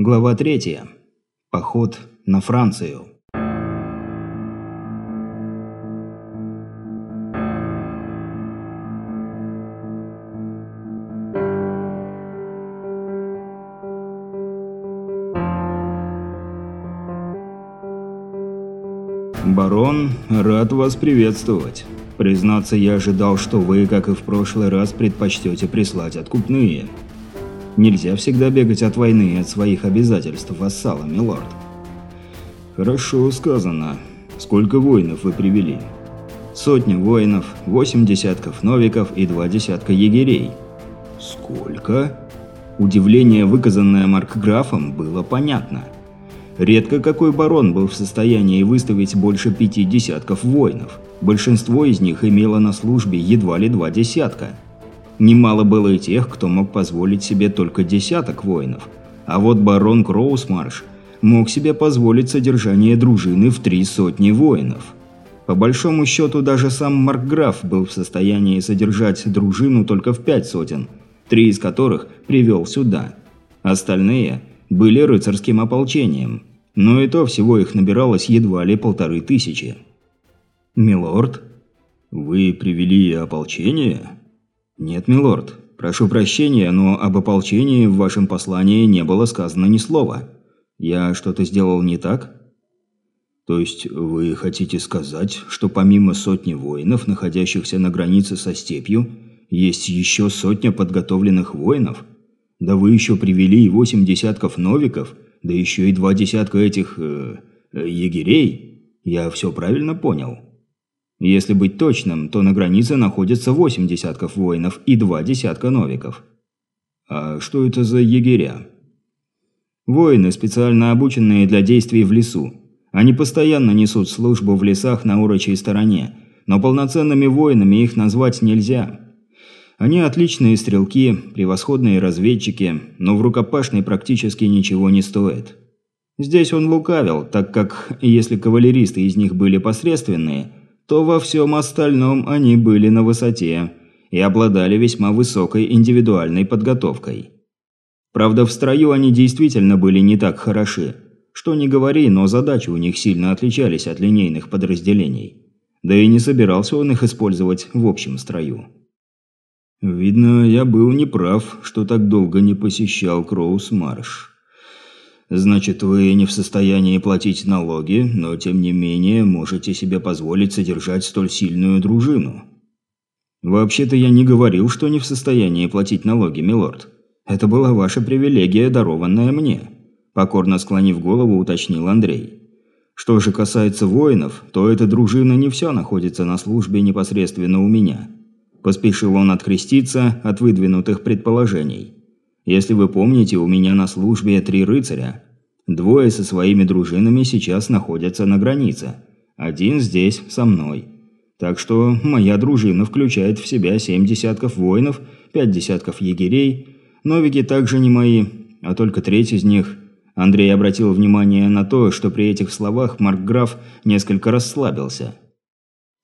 Глава 3. Поход на Францию. «Барон, рад вас приветствовать. Признаться, я ожидал, что вы, как и в прошлый раз, предпочтете прислать откупные». Нельзя всегда бегать от войны и от своих обязательств вассала, милорд. Хорошо сказано. Сколько воинов вы привели? Сотня воинов, восемь десятков новиков и два десятка егерей. Сколько? Удивление, выказанное маркграфом, было понятно. Редко какой барон был в состоянии выставить больше пяти десятков воинов. Большинство из них имело на службе едва ли два десятка. Немало было и тех, кто мог позволить себе только десяток воинов. А вот барон Кроусмарш мог себе позволить содержание дружины в три сотни воинов. По большому счету, даже сам Маркграф был в состоянии содержать дружину только в пять сотен, три из которых привел сюда. Остальные были рыцарским ополчением, но и то всего их набиралось едва ли полторы тысячи. «Милорд, вы привели ополчение?» «Нет, милорд. Прошу прощения, но об ополчении в вашем послании не было сказано ни слова. Я что-то сделал не так?» «То есть вы хотите сказать, что помимо сотни воинов, находящихся на границе со степью, есть еще сотня подготовленных воинов? Да вы еще привели и восемь десятков новиков, да еще и два десятка этих... Э, э, егерей? Я все правильно понял?» Если быть точным, то на границе находится восемь десятков воинов и два десятка новиков. А что это за егеря? Воины, специально обученные для действий в лесу. Они постоянно несут службу в лесах на урочей стороне, но полноценными воинами их назвать нельзя. Они отличные стрелки, превосходные разведчики, но в рукопашной практически ничего не стоят. Здесь он лукавил, так как если кавалеристы из них были посредственные – то во всем остальном они были на высоте и обладали весьма высокой индивидуальной подготовкой. Правда, в строю они действительно были не так хороши. Что ни говори, но задачи у них сильно отличались от линейных подразделений. Да и не собирался он их использовать в общем строю. Видно, я был неправ, что так долго не посещал Кроус-Марш. Значит, вы не в состоянии платить налоги, но тем не менее можете себе позволить содержать столь сильную дружину. Вообще-то я не говорил, что не в состоянии платить налоги, милорд. Это была ваша привилегия, дарованная мне. Покорно склонив голову, уточнил Андрей. Что же касается воинов, то эта дружина не вся находится на службе непосредственно у меня. Поспешил он откреститься от выдвинутых предположений. Если вы помните, у меня на службе три рыцаря. Двое со своими дружинами сейчас находятся на границе. Один здесь, со мной. Так что моя дружина включает в себя семь десятков воинов, пять десятков егерей. Новики также не мои, а только треть из них. Андрей обратил внимание на то, что при этих словах Маркграф несколько расслабился.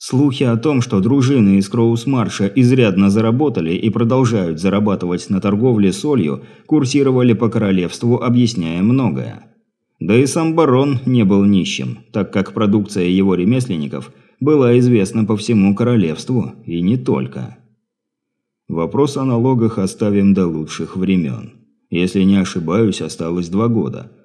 Слухи о том, что дружины из Кроусмарша изрядно заработали и продолжают зарабатывать на торговле солью, курсировали по королевству, объясняя многое. Да и сам барон не был нищим, так как продукция его ремесленников была известна по всему королевству, и не только. Вопрос о налогах оставим до лучших времен. Если не ошибаюсь, осталось два года –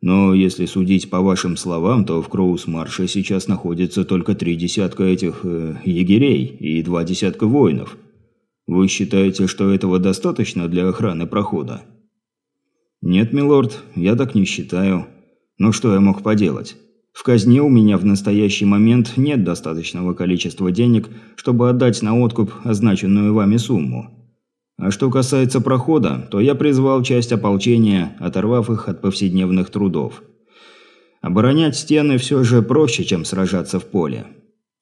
но если судить по вашим словам, то в Кроус-Марше сейчас находится только три десятка этих э, егерей и два десятка воинов. Вы считаете, что этого достаточно для охраны прохода? Нет, милорд, я так не считаю. Но что я мог поделать? В казне у меня в настоящий момент нет достаточного количества денег, чтобы отдать на откуп означенную вами сумму. А что касается прохода, то я призвал часть ополчения, оторвав их от повседневных трудов. Оборонять стены все же проще, чем сражаться в поле.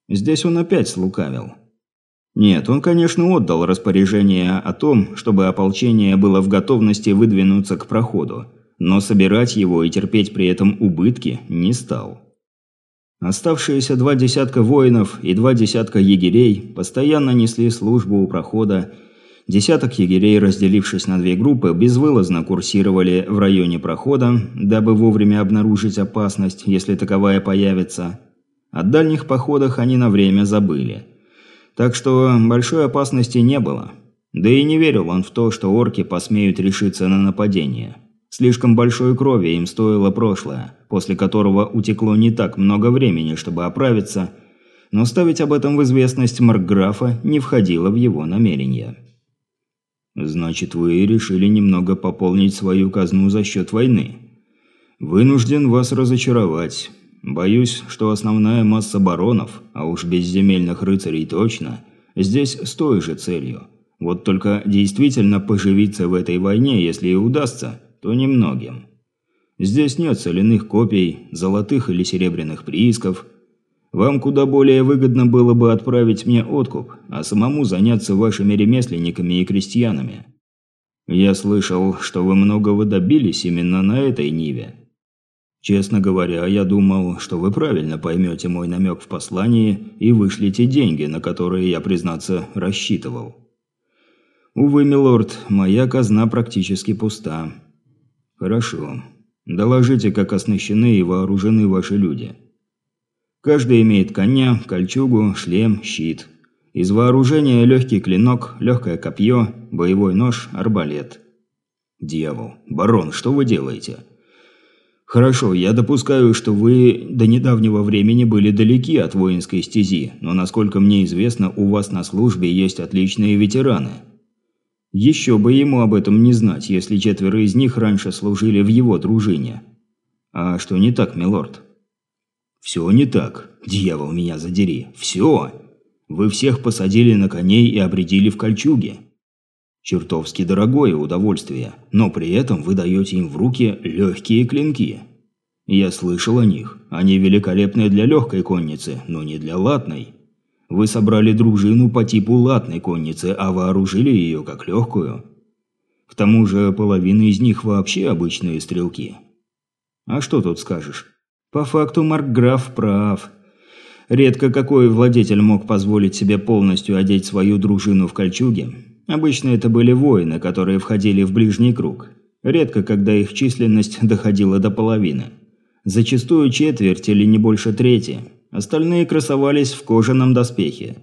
Здесь он опять слукавил. Нет, он, конечно, отдал распоряжение о том, чтобы ополчение было в готовности выдвинуться к проходу, но собирать его и терпеть при этом убытки не стал. Оставшиеся два десятка воинов и два десятка егерей постоянно несли службу у прохода Десяток егерей, разделившись на две группы, безвылазно курсировали в районе прохода, дабы вовремя обнаружить опасность, если таковая появится. О дальних походах они на время забыли. Так что большой опасности не было. Да и не верил он в то, что орки посмеют решиться на нападение. Слишком большой крови им стоило прошлое, после которого утекло не так много времени, чтобы оправиться, но ставить об этом в известность Маркграфа не входило в его намерения. «Значит, вы решили немного пополнить свою казну за счет войны. Вынужден вас разочаровать. Боюсь, что основная масса баронов, а уж безземельных рыцарей точно, здесь с той же целью. Вот только действительно поживиться в этой войне, если и удастся, то немногим. Здесь нет соляных копий, золотых или серебряных приисков – вам куда более выгодно было бы отправить мне откуп, а самому заняться вашими ремесленниками и крестьянами. Я слышал, что вы многого добились именно на этой ниве. Честно говоря, я думал, что вы правильно поймете мой намек в послании и вышлите деньги, на которые я, признаться, рассчитывал. Увы, милорд, моя казна практически пуста. Хорошо. Доложите, как оснащены и вооружены ваши люди. Каждый имеет коня, кольчугу, шлем, щит. Из вооружения легкий клинок, легкое копье, боевой нож, арбалет. Дьявол, барон, что вы делаете? Хорошо, я допускаю, что вы до недавнего времени были далеки от воинской стези, но насколько мне известно, у вас на службе есть отличные ветераны. Еще бы ему об этом не знать, если четверо из них раньше служили в его дружине. А что не так, милорд? «Все не так. Дьявол, меня задери. Все. Вы всех посадили на коней и обредили в кольчуги. Чертовски дорогое удовольствие, но при этом вы даете им в руки легкие клинки. Я слышал о них. Они великолепны для легкой конницы, но не для латной. Вы собрали дружину по типу латной конницы, а вооружили ее как легкую. К тому же половина из них вообще обычные стрелки. А что тут скажешь? По факту Маркграф прав. Редко какой владетель мог позволить себе полностью одеть свою дружину в кольчуги. Обычно это были воины, которые входили в ближний круг. Редко, когда их численность доходила до половины. Зачастую четверть или не больше трети. Остальные красовались в кожаном доспехе.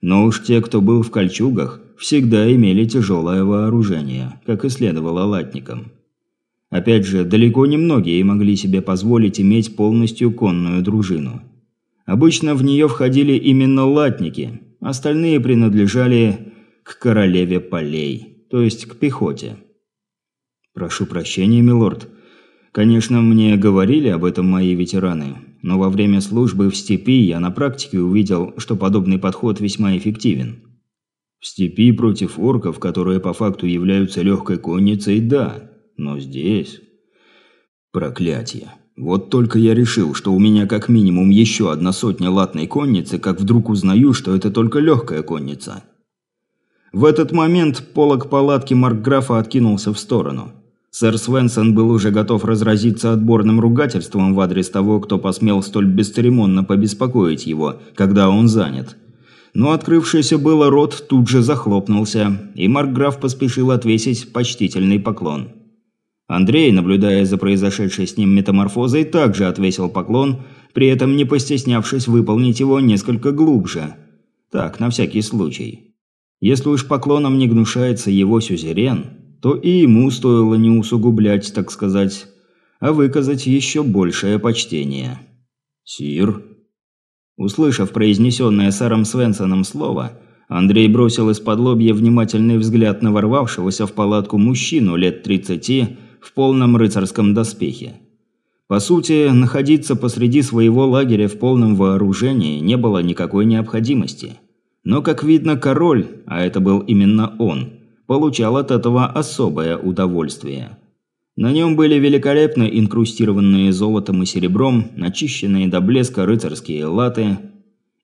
Но уж те, кто был в кольчугах, всегда имели тяжелое вооружение, как и следовало латникам. Опять же, далеко не многие могли себе позволить иметь полностью конную дружину. Обычно в нее входили именно латники, остальные принадлежали к королеве полей, то есть к пехоте. «Прошу прощения, милорд. Конечно, мне говорили об этом мои ветераны, но во время службы в степи я на практике увидел, что подобный подход весьма эффективен. В степи против орков, которые по факту являются легкой конницей, да» но здесь... Проклятие. Вот только я решил, что у меня как минимум еще одна сотня латной конницы, как вдруг узнаю, что это только легкая конница. В этот момент полог палатки Маркграфа откинулся в сторону. Сэр Свенсон был уже готов разразиться отборным ругательством в адрес того, кто посмел столь бесцеремонно побеспокоить его, когда он занят. Но открывшийся было рот тут же захлопнулся, и Маркграф поспешил отвесить почтительный поклон. Андрей, наблюдая за произошедшей с ним метаморфозой, также отвесил поклон, при этом не постеснявшись выполнить его несколько глубже. Так, на всякий случай. Если уж поклоном не гнушается его сюзерен, то и ему стоило не усугублять, так сказать, а выказать еще большее почтение. «Сир». Услышав произнесенное сэром Свенсоном слово, Андрей бросил из-под лобья внимательный взгляд на ворвавшегося в палатку мужчину лет тридцати, в полном рыцарском доспехе. По сути, находиться посреди своего лагеря в полном вооружении не было никакой необходимости. Но, как видно, король, а это был именно он, получал от этого особое удовольствие. На нем были великолепно инкрустированные золотом и серебром, начищенные до блеска рыцарские латы.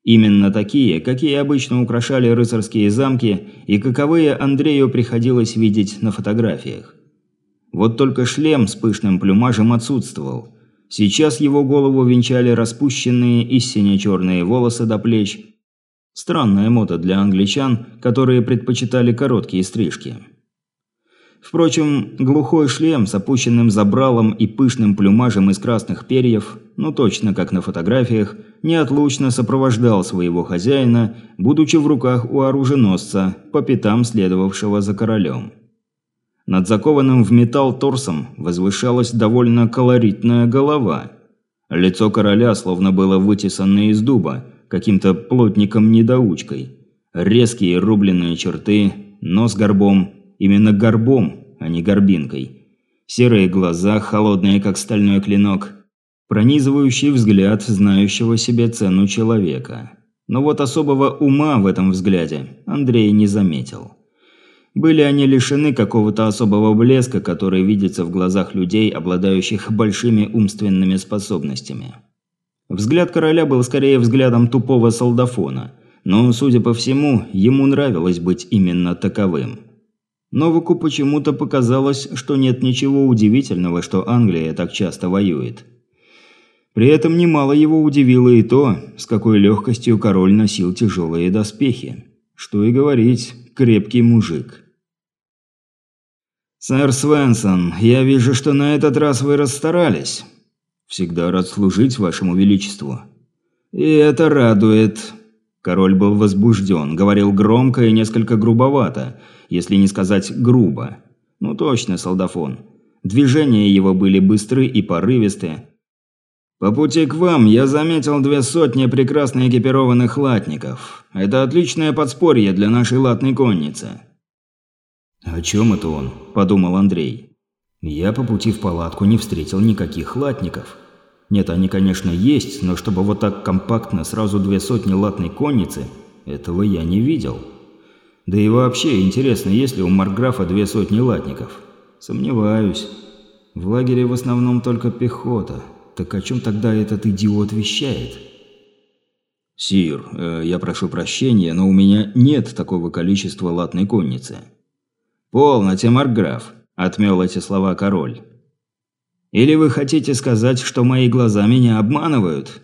Именно такие, какие обычно украшали рыцарские замки и каковые Андрею приходилось видеть на фотографиях. Вот только шлем с пышным плюмажем отсутствовал. Сейчас его голову венчали распущенные и сине-черные волосы до плеч, Странная мода для англичан, которые предпочитали короткие стрижки. Впрочем, глухой шлем с опущенным забралом и пышным плюмажем из красных перьев, ну точно как на фотографиях, неотлучно сопровождал своего хозяина, будучи в руках у оруженосца, по пятам следовавшего за королем. Над закованным в металл торсом возвышалась довольно колоритная голова. Лицо короля словно было вытесано из дуба, каким-то плотником-недоучкой. Резкие рубленные черты, нос горбом, именно горбом, а не горбинкой. Серые глаза, холодные как стальной клинок. Пронизывающий взгляд знающего себе цену человека. Но вот особого ума в этом взгляде Андрей не заметил. Были они лишены какого-то особого блеска, который видится в глазах людей, обладающих большими умственными способностями. Взгляд короля был скорее взглядом тупого солдафона, но, судя по всему, ему нравилось быть именно таковым. Новаку почему-то показалось, что нет ничего удивительного, что Англия так часто воюет. При этом немало его удивило и то, с какой легкостью король носил тяжелые доспехи. Что и говорить, крепкий мужик. «Сэр Свенсон, я вижу, что на этот раз вы расстарались». «Всегда рад служить вашему величеству». «И это радует». Король был возбужден, говорил громко и несколько грубовато, если не сказать грубо. Ну точно, солдафон. Движения его были быстры и порывисты. «По пути к вам я заметил две сотни прекрасно экипированных латников. Это отличное подспорье для нашей латной конницы». «О чем это он?» – подумал Андрей. «Я по пути в палатку не встретил никаких латников. Нет, они, конечно, есть, но чтобы вот так компактно сразу две сотни латной конницы, этого я не видел. Да и вообще, интересно, есть ли у Марграфа две сотни латников? Сомневаюсь. В лагере в основном только пехота. Так о чем тогда этот идиот вещает?» «Сир, э, я прошу прощения, но у меня нет такого количества латной конницы». «Полноте, Маркграф», – отмел эти слова король. «Или вы хотите сказать, что мои глаза меня обманывают?»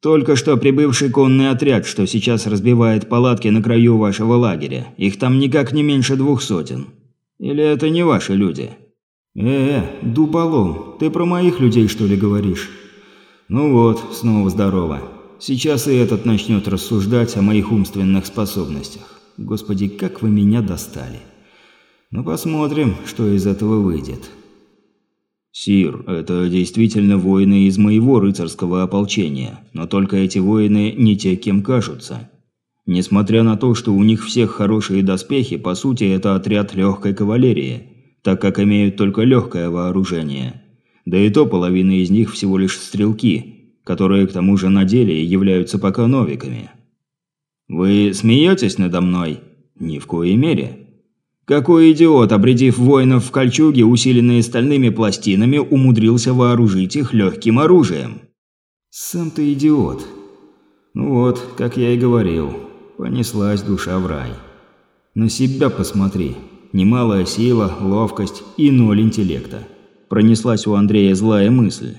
«Только что прибывший конный отряд, что сейчас разбивает палатки на краю вашего лагеря. Их там никак не меньше двух сотен. Или это не ваши люди?» «Э, дуболом, ты про моих людей, что ли, говоришь?» «Ну вот, снова здорово. Сейчас и этот начнет рассуждать о моих умственных способностях. Господи, как вы меня достали!» Ну посмотрим, что из этого выйдет. Сир, это действительно воины из моего рыцарского ополчения, но только эти воины не те, кем кажутся. Несмотря на то, что у них всех хорошие доспехи, по сути это отряд легкой кавалерии, так как имеют только легкое вооружение. Да и то половина из них всего лишь стрелки, которые к тому же на деле являются пока новиками. Вы смеетесь надо мной? Ни в коей мере. Какой идиот, обредив воинов в кольчуге, усиленные стальными пластинами, умудрился вооружить их легким оружием? Сам ты идиот. Ну вот, как я и говорил, понеслась душа в рай. На себя посмотри. Немалая сила, ловкость и ноль интеллекта. Пронеслась у Андрея злая мысль.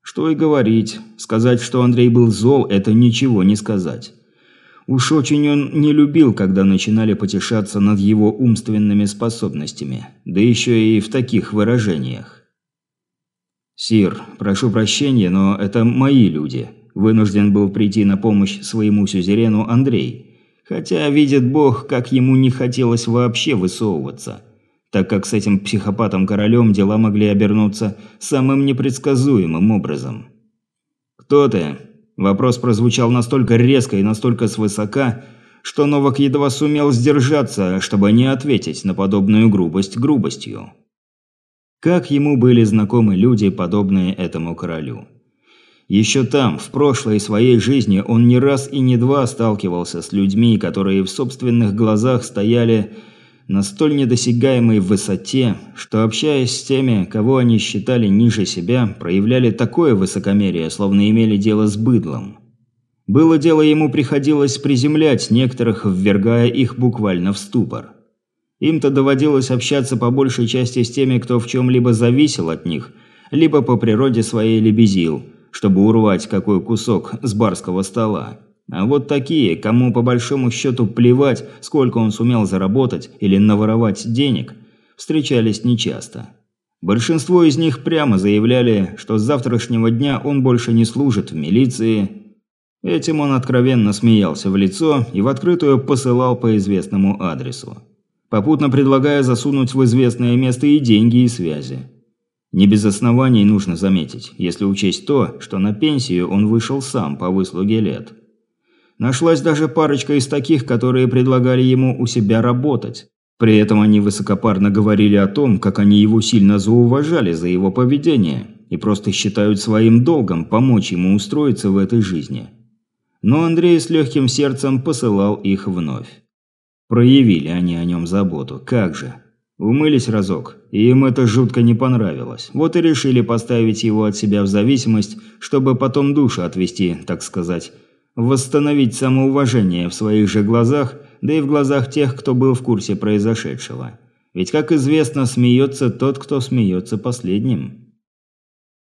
Что и говорить, сказать, что Андрей был зол, это ничего не сказать. Уж очень он не любил, когда начинали потешаться над его умственными способностями, да еще и в таких выражениях. «Сир, прошу прощения, но это мои люди», – вынужден был прийти на помощь своему сюзерену Андрей, хотя видит бог, как ему не хотелось вообще высовываться, так как с этим психопатом-королем дела могли обернуться самым непредсказуемым образом. «Кто ты?» Вопрос прозвучал настолько резко и настолько свысока, что Новак едва сумел сдержаться, чтобы не ответить на подобную грубость грубостью. Как ему были знакомы люди, подобные этому королю. Еще там, в прошлой своей жизни, он не раз и не два сталкивался с людьми, которые в собственных глазах стояли на столь недосягаемой высоте, что, общаясь с теми, кого они считали ниже себя, проявляли такое высокомерие, словно имели дело с быдлом. Было дело, ему приходилось приземлять некоторых, ввергая их буквально в ступор. Им-то доводилось общаться по большей части с теми, кто в чем-либо зависел от них, либо по природе своей лебезил, чтобы урвать какой кусок с барского стола. А вот такие, кому по большому счету плевать, сколько он сумел заработать или наворовать денег, встречались нечасто. Большинство из них прямо заявляли, что с завтрашнего дня он больше не служит в милиции. Этим он откровенно смеялся в лицо и в открытую посылал по известному адресу. Попутно предлагая засунуть в известное место и деньги, и связи. Не без оснований нужно заметить, если учесть то, что на пенсию он вышел сам по выслуге лет. Нашлась даже парочка из таких, которые предлагали ему у себя работать. При этом они высокопарно говорили о том, как они его сильно зауважали за его поведение и просто считают своим долгом помочь ему устроиться в этой жизни. Но Андрей с легким сердцем посылал их вновь. Проявили они о нем заботу, как же. Умылись разок, и им это жутко не понравилось. Вот и решили поставить его от себя в зависимость, чтобы потом душу отвести, так сказать, восстановить самоуважение в своих же глазах – да и в глазах тех, кто был в курсе произошедшего. Ведь, как известно, смеется тот, кто смеется последним.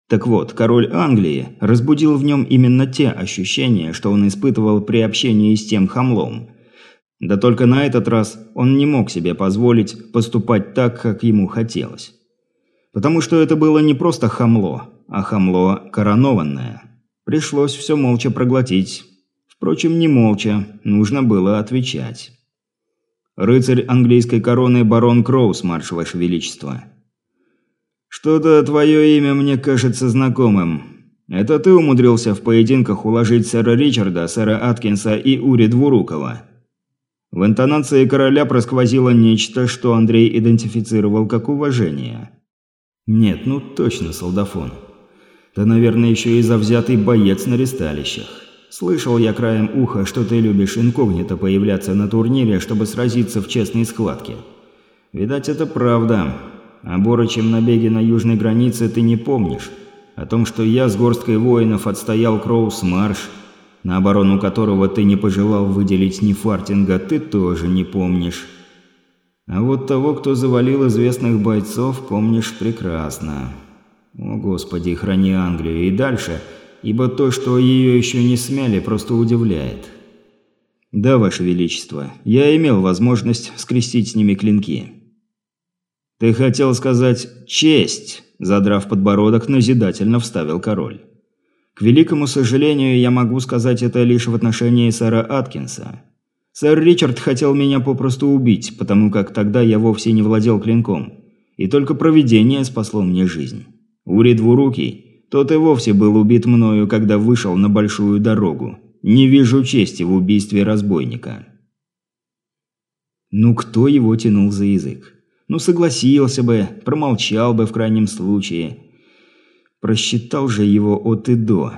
Так вот, король Англии разбудил в нем именно те ощущения, что он испытывал при общении с тем хамлом. Да только на этот раз он не мог себе позволить поступать так, как ему хотелось. Потому что это было не просто хамло, а хамло коронованное. Пришлось все молча проглотить, Впрочем, не молча, нужно было отвечать. «Рыцарь английской короны барон Кроус, марш, ваше величество». «Что-то твое имя мне кажется знакомым. Это ты умудрился в поединках уложить сэра Ричарда, сэра Аткинса и Ури Двурукова». В интонации короля просквозило нечто, что Андрей идентифицировал как уважение. «Нет, ну точно солдафон. Да, наверное, еще и завзятый боец на ресталищах». Слышал я краем уха, что ты любишь инкогнито появляться на турнире, чтобы сразиться в честной схватке. Видать, это правда. О Борочем набеге на южной границе ты не помнишь. О том, что я с горсткой воинов отстоял Кроус Марш, на оборону которого ты не пожелал выделить ни фартинга, ты тоже не помнишь. А вот того, кто завалил известных бойцов, помнишь прекрасно. О, Господи, храни Англию. И дальше ибо то, что ее еще не смяли, просто удивляет. Да, Ваше Величество, я имел возможность скрестить с ними клинки. Ты хотел сказать «честь», задрав подбородок, назидательно вставил король. К великому сожалению, я могу сказать это лишь в отношении сэра Аткинса. Сэр Ричард хотел меня попросту убить, потому как тогда я вовсе не владел клинком. И только провидение спасло мне жизнь. Ури Двурукий тот и вовсе был убит мною, когда вышел на большую дорогу. Не вижу чести в убийстве разбойника. Ну кто его тянул за язык? Ну согласился бы, промолчал бы в крайнем случае. Просчитал же его от и до.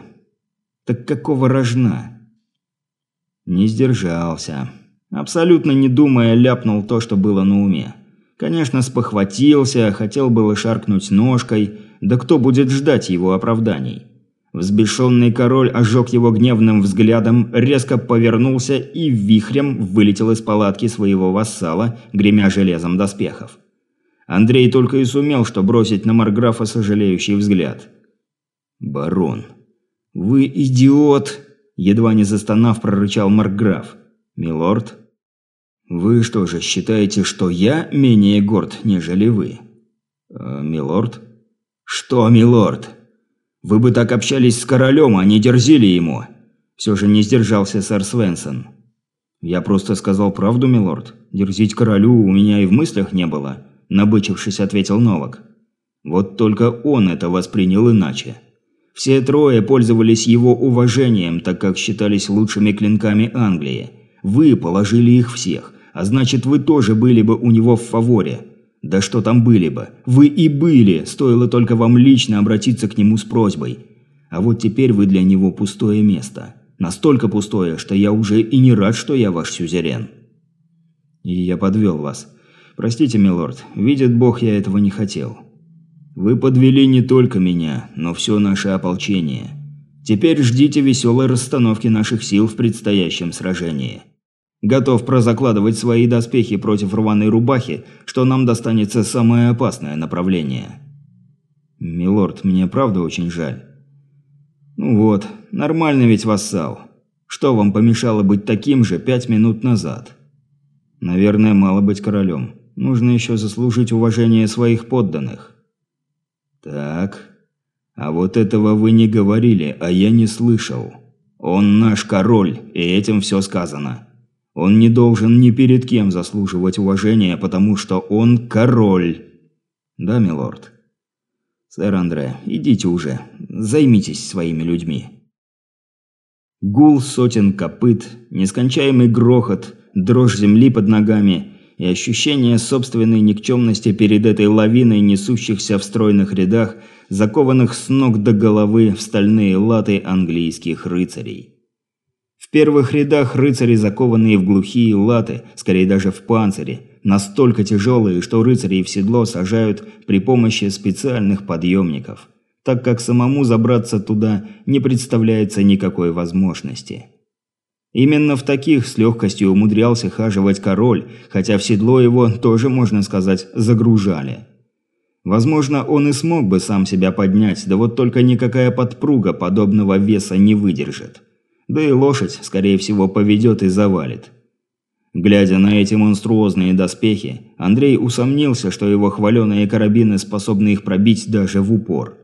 Так какого рожна? Не сдержался. Абсолютно не думая, ляпнул то, что было на уме. Конечно, спохватился, хотел было шаркнуть ножкой, да кто будет ждать его оправданий? Взбешенный король ожег его гневным взглядом, резко повернулся и вихрем вылетел из палатки своего вассала, гремя железом доспехов. Андрей только и сумел, что бросить на Марграфа сожалеющий взгляд. «Барон, вы идиот!» Едва не застонав, прорычал Марграф. «Милорд?» «Вы что же, считаете, что я менее горд, нежели вы?» э, «Милорд?» «Что, милорд? Вы бы так общались с королем, а не дерзили ему!» Все же не сдержался сэр Свенсон. «Я просто сказал правду, милорд. Дерзить королю у меня и в мыслях не было», – набычившись, ответил Новак. Вот только он это воспринял иначе. Все трое пользовались его уважением, так как считались лучшими клинками Англии. Вы положили их всех, а значит вы тоже были бы у него в фаворе. Да что там были бы? Вы и были, стоило только вам лично обратиться к нему с просьбой. А вот теперь вы для него пустое место. Настолько пустое, что я уже и не рад, что я ваш сюзерен. И я подвел вас. Простите, милорд, видит бог, я этого не хотел. Вы подвели не только меня, но все наше ополчение. Теперь ждите веселой расстановки наших сил в предстоящем сражении. Готов прозакладывать свои доспехи против рваной рубахи, что нам достанется самое опасное направление. Милорд, мне правда очень жаль. Ну вот, нормально ведь вассал. Что вам помешало быть таким же пять минут назад? Наверное, мало быть королем. Нужно еще заслужить уважение своих подданных. Так. А вот этого вы не говорили, а я не слышал. Он наш король, и этим все сказано. Он не должен ни перед кем заслуживать уважения, потому что он король. Да, милорд. Сэр Андре, идите уже. Займитесь своими людьми. Гул сотен копыт, нескончаемый грохот, дрожь земли под ногами и ощущение собственной никчемности перед этой лавиной несущихся в стройных рядах, закованных с ног до головы в стальные латы английских рыцарей. В первых рядах рыцари, закованные в глухие латы, скорее даже в панцире, настолько тяжелые, что рыцарей в седло сажают при помощи специальных подъемников, так как самому забраться туда не представляется никакой возможности. Именно в таких с легкостью умудрялся хаживать король, хотя в седло его тоже, можно сказать, загружали. Возможно, он и смог бы сам себя поднять, да вот только никакая подпруга подобного веса не выдержит. Да и лошадь, скорее всего, поведет и завалит. Глядя на эти монструозные доспехи, Андрей усомнился, что его хваленые карабины способны их пробить даже в упор.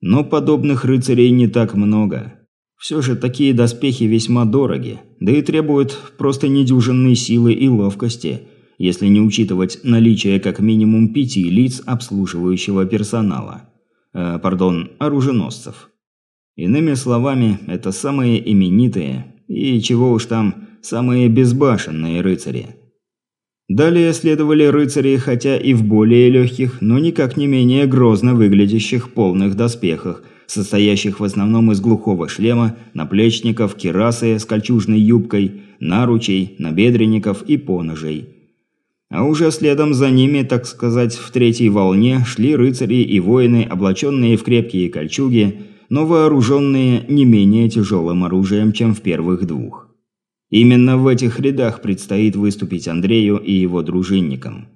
Но подобных рыцарей не так много. Все же такие доспехи весьма дороги, да и требуют просто недюжинной силы и ловкости, если не учитывать наличие как минимум пяти лиц обслуживающего персонала. Э, пардон, оруженосцев. Иными словами, это самые именитые и, чего уж там, самые безбашенные рыцари. Далее следовали рыцари, хотя и в более легких, но никак не менее грозно выглядящих полных доспехах, состоящих в основном из глухого шлема, наплечников, кирасы с кольчужной юбкой, наручей, набедренников и поножей. А уже следом за ними, так сказать, в третьей волне шли рыцари и воины, облаченные в крепкие кольчуги, но вооруженные не менее тяжелым оружием, чем в первых двух. Именно в этих рядах предстоит выступить Андрею и его дружинникам.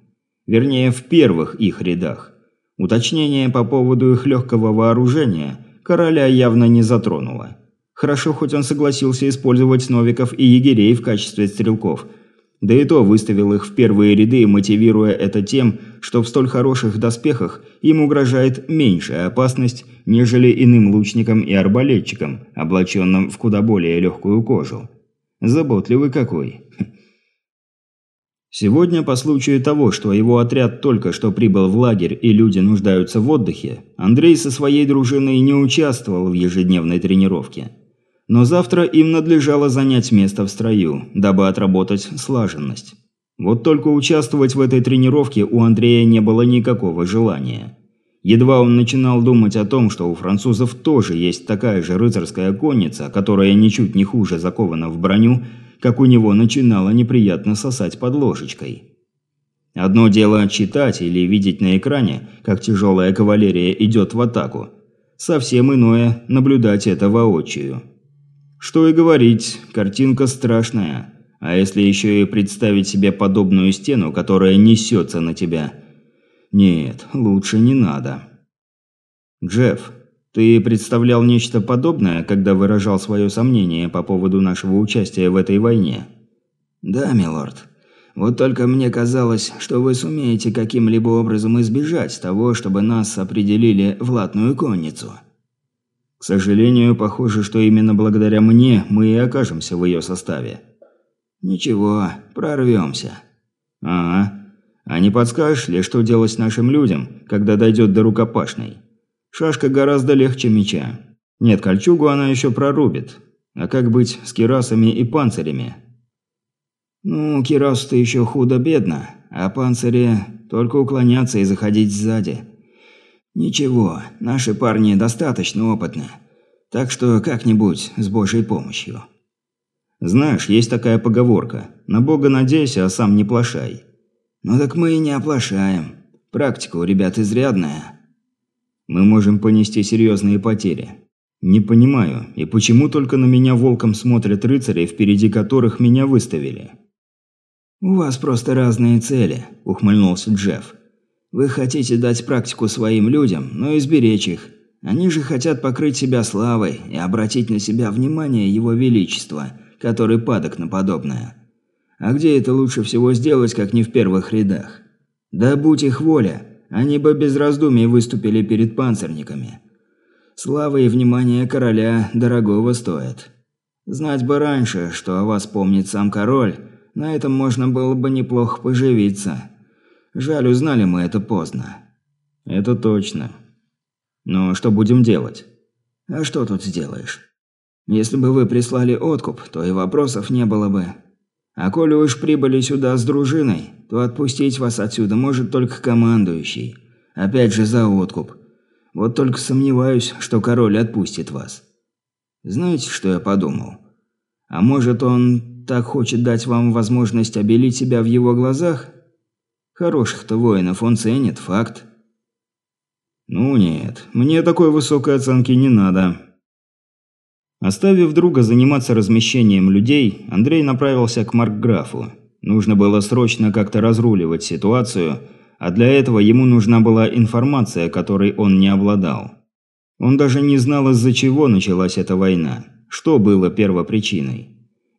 Вернее, в первых их рядах. Уточнение по поводу их легкого вооружения короля явно не затронуло. Хорошо, хоть он согласился использовать новиков и егерей в качестве стрелков – да и то выставил их в первые ряды, мотивируя это тем, что в столь хороших доспехах им угрожает меньшая опасность, нежели иным лучникам и арбалетчикам, облаченным в куда более легкую кожу. Заботливый какой. Сегодня, по случаю того, что его отряд только что прибыл в лагерь и люди нуждаются в отдыхе, Андрей со своей дружиной не участвовал в ежедневной тренировке. Но завтра им надлежало занять место в строю, дабы отработать слаженность. Вот только участвовать в этой тренировке у Андрея не было никакого желания. Едва он начинал думать о том, что у французов тоже есть такая же рыцарская конница, которая ничуть не хуже закована в броню, как у него начинало неприятно сосать под ложечкой. Одно дело читать или видеть на экране, как тяжелая кавалерия идет в атаку. Совсем иное – наблюдать это воочию. Что и говорить, картинка страшная. А если еще и представить себе подобную стену, которая несется на тебя? Нет, лучше не надо. Джефф, ты представлял нечто подобное, когда выражал свое сомнение по поводу нашего участия в этой войне? Да, милорд. Вот только мне казалось, что вы сумеете каким-либо образом избежать того, чтобы нас определили в латную конницу. К сожалению, похоже, что именно благодаря мне мы и окажемся в ее составе. Ничего, прорвемся. Ага. А не подскажешь ли, что делать нашим людям, когда дойдет до рукопашной? Шашка гораздо легче меча. Нет, кольчугу она еще прорубит. А как быть с кирасами и панцирями? Ну, кирас-то еще худо-бедно, а панцири только уклоняться и заходить сзади. «Ничего, наши парни достаточно опытны. Так что как-нибудь с Божьей помощью». «Знаешь, есть такая поговорка. На Бога надейся, а сам не плашай». «Ну так мы и не оплошаем. Практика у ребят изрядная». «Мы можем понести серьезные потери. Не понимаю, и почему только на меня волком смотрят рыцари, впереди которых меня выставили?» «У вас просто разные цели», – ухмыльнулся Джефф. Вы хотите дать практику своим людям, но изберечь их. Они же хотят покрыть себя славой и обратить на себя внимание Его Величества, который падок на подобное. А где это лучше всего сделать, как не в первых рядах? Да будь их воля, они бы без раздумий выступили перед панцирниками. Слава и внимание короля дорогого стоят. Знать бы раньше, что о вас помнит сам король, на этом можно было бы неплохо поживиться. Жаль, узнали мы это поздно. Это точно. Но что будем делать? А что тут сделаешь? Если бы вы прислали откуп, то и вопросов не было бы. А коли уж прибыли сюда с дружиной, то отпустить вас отсюда может только командующий. Опять же за откуп. Вот только сомневаюсь, что король отпустит вас. Знаете, что я подумал? А может, он так хочет дать вам возможность обелить себя в его глазах? Хороших-то воинов он ценит, факт. Ну нет, мне такой высокой оценки не надо. Оставив друга заниматься размещением людей, Андрей направился к Маркграфу. Нужно было срочно как-то разруливать ситуацию, а для этого ему нужна была информация, которой он не обладал. Он даже не знал, из-за чего началась эта война, что было первопричиной.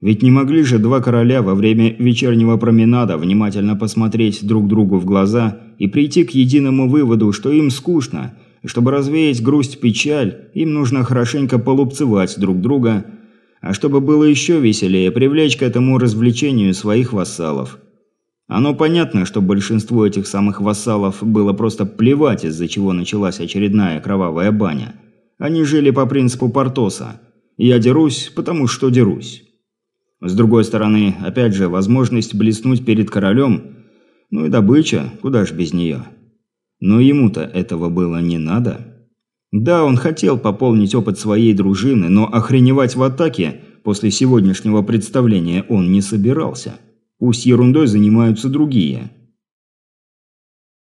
Ведь не могли же два короля во время вечернего променада внимательно посмотреть друг другу в глаза и прийти к единому выводу, что им скучно – и чтобы развеять грусть-печаль, им нужно хорошенько полупцевать друг друга, а чтобы было еще веселее, привлечь к этому развлечению своих вассалов. Оно понятно, что большинству этих самых вассалов было просто плевать, из-за чего началась очередная кровавая баня. Они жили по принципу Портоса. «Я дерусь, потому что дерусь». С другой стороны, опять же, возможность блеснуть перед королем, ну и добыча, куда ж без нее. Но ему-то этого было не надо. Да, он хотел пополнить опыт своей дружины, но охреневать в атаке после сегодняшнего представления он не собирался. Пусть ерундой занимаются другие.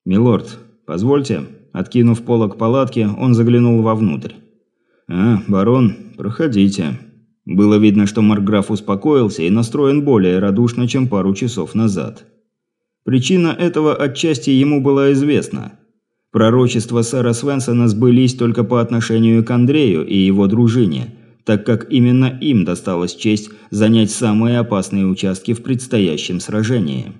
«Милорд, позвольте». Откинув полок палатки, он заглянул вовнутрь. «А, барон, проходите». Было видно, что Маркграф успокоился и настроен более радушно, чем пару часов назад. Причина этого отчасти ему была известна. Пророчества сэра Свенсона сбылись только по отношению к Андрею и его дружине, так как именно им досталась честь занять самые опасные участки в предстоящем сражении.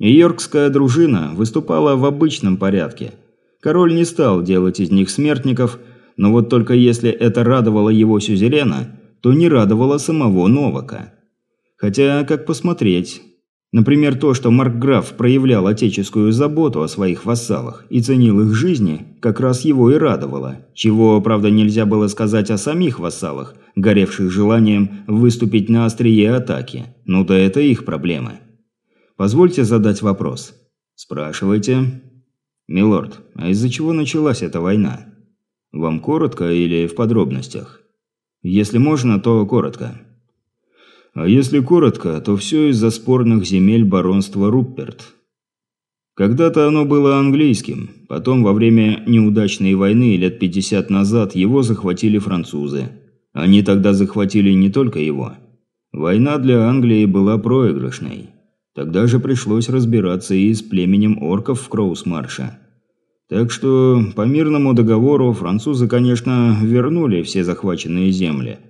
Йоркская дружина выступала в обычном порядке. Король не стал делать из них смертников, но вот только если это радовало его сюзерена, то не радовало самого Новака. Хотя, как посмотреть, Например, то, что Маркграф проявлял отеческую заботу о своих вассалах и ценил их жизни, как раз его и радовало. Чего, правда, нельзя было сказать о самих вассалах, горевших желанием выступить на острие атаки. Ну да это их проблемы. Позвольте задать вопрос. Спрашивайте. Милорд, а из-за чего началась эта война? Вам коротко или в подробностях? Если можно, то коротко. А если коротко, то все из-за спорных земель баронства Рупперт. Когда-то оно было английским, потом во время неудачной войны лет 50 назад его захватили французы. Они тогда захватили не только его. Война для Англии была проигрышной. Тогда же пришлось разбираться и с племенем орков в Кроусмарше. Так что по мирному договору французы, конечно, вернули все захваченные земли –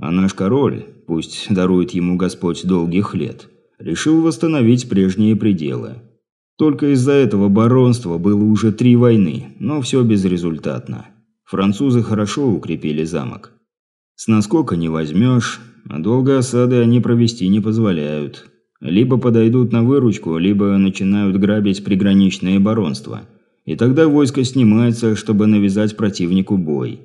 а наш король, пусть дарует ему Господь долгих лет, решил восстановить прежние пределы. Только из-за этого баронства было уже три войны, но все безрезультатно. Французы хорошо укрепили замок. С наскока не возьмешь, а долго осады они провести не позволяют. Либо подойдут на выручку, либо начинают грабить приграничные баронства. И тогда войско снимается, чтобы навязать противнику бой.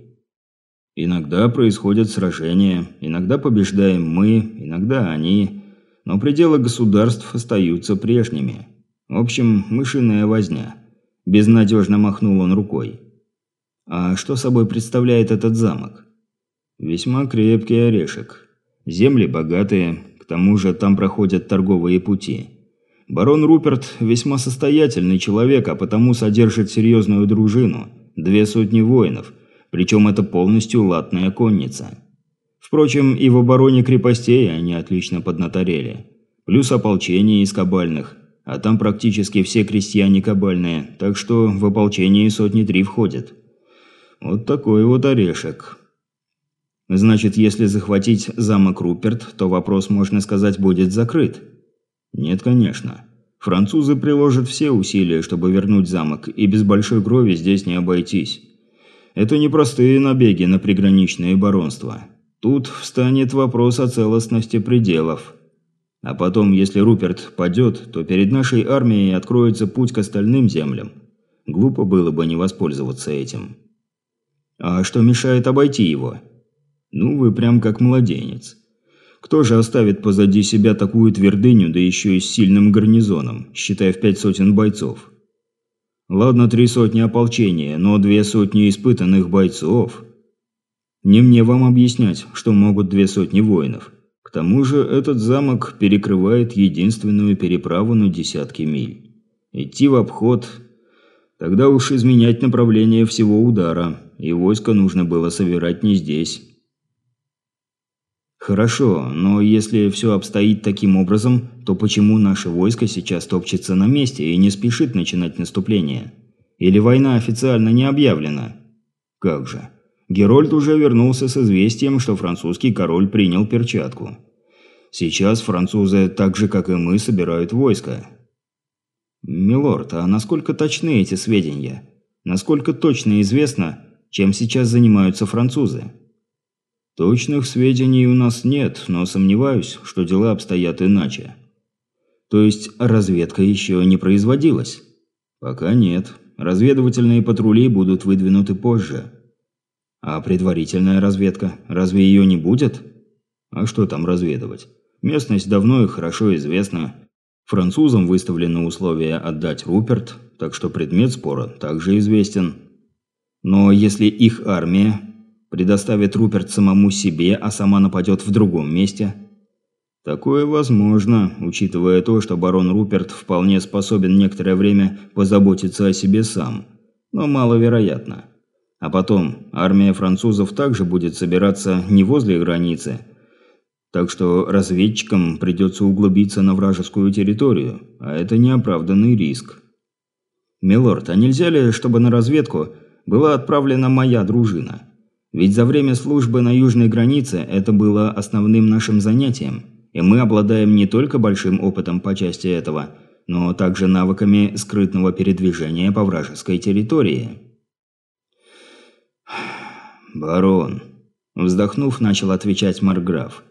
Иногда происходят сражения, иногда побеждаем мы, иногда они, но пределы государств остаются прежними. В общем, мышиная возня. Безнадежно махнул он рукой. А что собой представляет этот замок? Весьма крепкий орешек. Земли богатые, к тому же там проходят торговые пути. Барон Руперт весьма состоятельный человек, а потому содержит серьезную дружину, две сотни воинов – причем это полностью латная конница. Впрочем, и в обороне крепостей они отлично поднаторели. Плюс ополчение из кабальных, а там практически все крестьяне кабальные, так что в ополчение сотни три входят. Вот такой вот орешек. Значит, если захватить замок Руперт, то вопрос, можно сказать, будет закрыт. Нет, конечно. Французы приложат все усилия, чтобы вернуть замок, и без большой крови здесь не обойтись. Это не простые набеги на приграничные баронства. Тут встанет вопрос о целостности пределов. А потом, если Руперт падет, то перед нашей армией откроется путь к остальным землям. Глупо было бы не воспользоваться этим. А что мешает обойти его? Ну, вы прям как младенец. Кто же оставит позади себя такую твердыню, да еще и с сильным гарнизоном, считая в пять сотен бойцов? Ладно, три сотни ополчения, но две сотни испытанных бойцов. Не мне вам объяснять, что могут две сотни воинов. К тому же этот замок перекрывает единственную переправу на десятки миль. Идти в обход... Тогда уж изменять направление всего удара, и войско нужно было собирать не здесь. Хорошо, но если все обстоит таким образом, то почему наше войско сейчас топчется на месте и не спешит начинать наступление? Или война официально не объявлена? Как же. Герольд уже вернулся с известием, что французский король принял перчатку. Сейчас французы, так же как и мы, собирают войско. Милорд, а насколько точны эти сведения? Насколько точно известно, чем сейчас занимаются французы? Точных сведений у нас нет, но сомневаюсь, что дела обстоят иначе. То есть разведка еще не производилась? Пока нет. Разведывательные патрули будут выдвинуты позже. А предварительная разведка, разве ее не будет? А что там разведывать? Местность давно и хорошо известна. Французам выставлены условия отдать Руперт, так что предмет спора также известен. Но если их армия Предоставит Руперт самому себе, а сама нападет в другом месте? Такое возможно, учитывая то, что барон Руперт вполне способен некоторое время позаботиться о себе сам. Но маловероятно. А потом, армия французов также будет собираться не возле границы. Так что разведчикам придется углубиться на вражескую территорию, а это неоправданный риск. «Милорд, а нельзя ли, чтобы на разведку была отправлена моя дружина?» Ведь за время службы на южной границе это было основным нашим занятием, и мы обладаем не только большим опытом по части этого, но также навыками скрытного передвижения по вражеской территории. «Барон», – вздохнув, начал отвечать Марграф.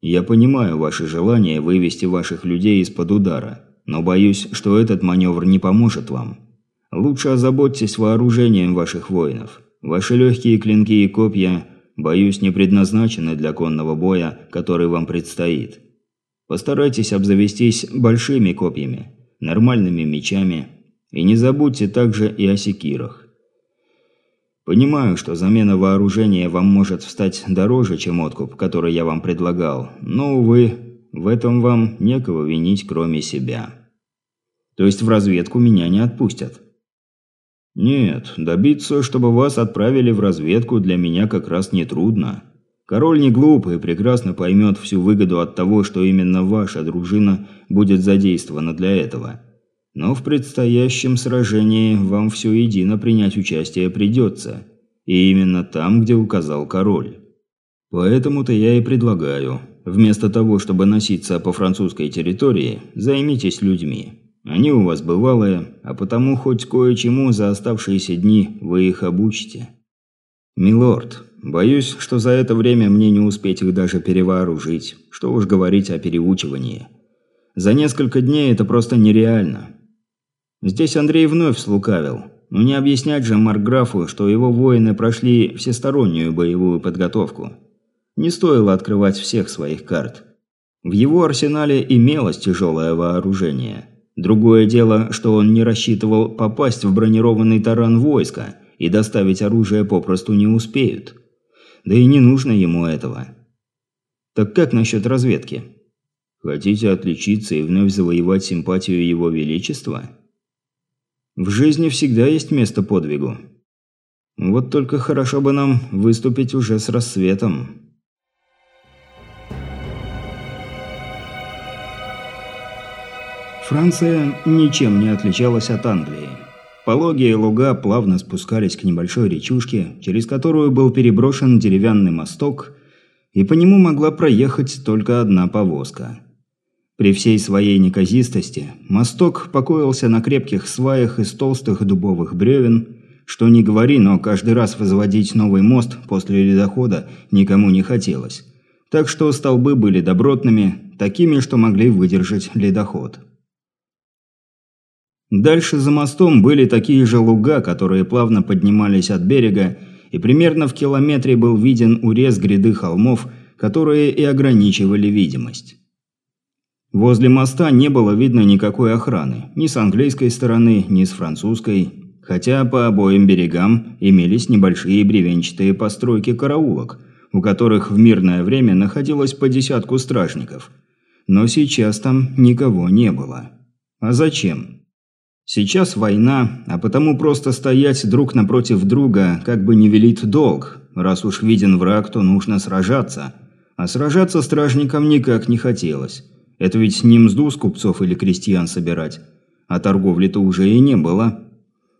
«Я понимаю ваше желание вывести ваших людей из-под удара, но боюсь, что этот маневр не поможет вам. Лучше озаботьтесь вооружением ваших воинов». Ваши легкие клинки и копья, боюсь, не предназначены для конного боя, который вам предстоит. Постарайтесь обзавестись большими копьями, нормальными мечами, и не забудьте также и о секирах. Понимаю, что замена вооружения вам может встать дороже, чем откуп, который я вам предлагал, но, увы, в этом вам некого винить, кроме себя. То есть в разведку меня не отпустят. «Нет, добиться, чтобы вас отправили в разведку, для меня как раз нетрудно. Король не глупый и прекрасно поймет всю выгоду от того, что именно ваша дружина будет задействована для этого. Но в предстоящем сражении вам все едино принять участие придется. И именно там, где указал король. Поэтому-то я и предлагаю, вместо того, чтобы носиться по французской территории, займитесь людьми». Они у вас бывалые, а потому хоть кое-чему за оставшиеся дни вы их обучите. Милорд, боюсь, что за это время мне не успеть их даже перевооружить, что уж говорить о переучивании. За несколько дней это просто нереально. Здесь Андрей вновь слукавил. Но не объяснять же Маркграфу, что его воины прошли всестороннюю боевую подготовку. Не стоило открывать всех своих карт. В его арсенале имелось тяжелое вооружение – Другое дело, что он не рассчитывал попасть в бронированный таран войска и доставить оружие попросту не успеют. Да и не нужно ему этого. Так как насчет разведки? Хотите отличиться и вновь завоевать симпатию его величества? В жизни всегда есть место подвигу. Вот только хорошо бы нам выступить уже с рассветом. Франция ничем не отличалась от Англии. Пологие луга плавно спускались к небольшой речушке, через которую был переброшен деревянный мосток, и по нему могла проехать только одна повозка. При всей своей неказистости мосток покоился на крепких сваях из толстых дубовых бревен, что не говори, но каждый раз возводить новый мост после ледохода никому не хотелось. Так что столбы были добротными, такими, что могли выдержать ледоход. Дальше за мостом были такие же луга, которые плавно поднимались от берега, и примерно в километре был виден урез гряды холмов, которые и ограничивали видимость. Возле моста не было видно никакой охраны, ни с английской стороны, ни с французской, хотя по обоим берегам имелись небольшие бревенчатые постройки караулок, у которых в мирное время находилось по десятку стражников. Но сейчас там никого не было. А зачем? Сейчас война, а потому просто стоять друг напротив друга как бы не велит долг. Раз уж виден враг, то нужно сражаться. А сражаться стражникам никак не хотелось. Это ведь не мзду с купцов или крестьян собирать. А торговли-то уже и не было.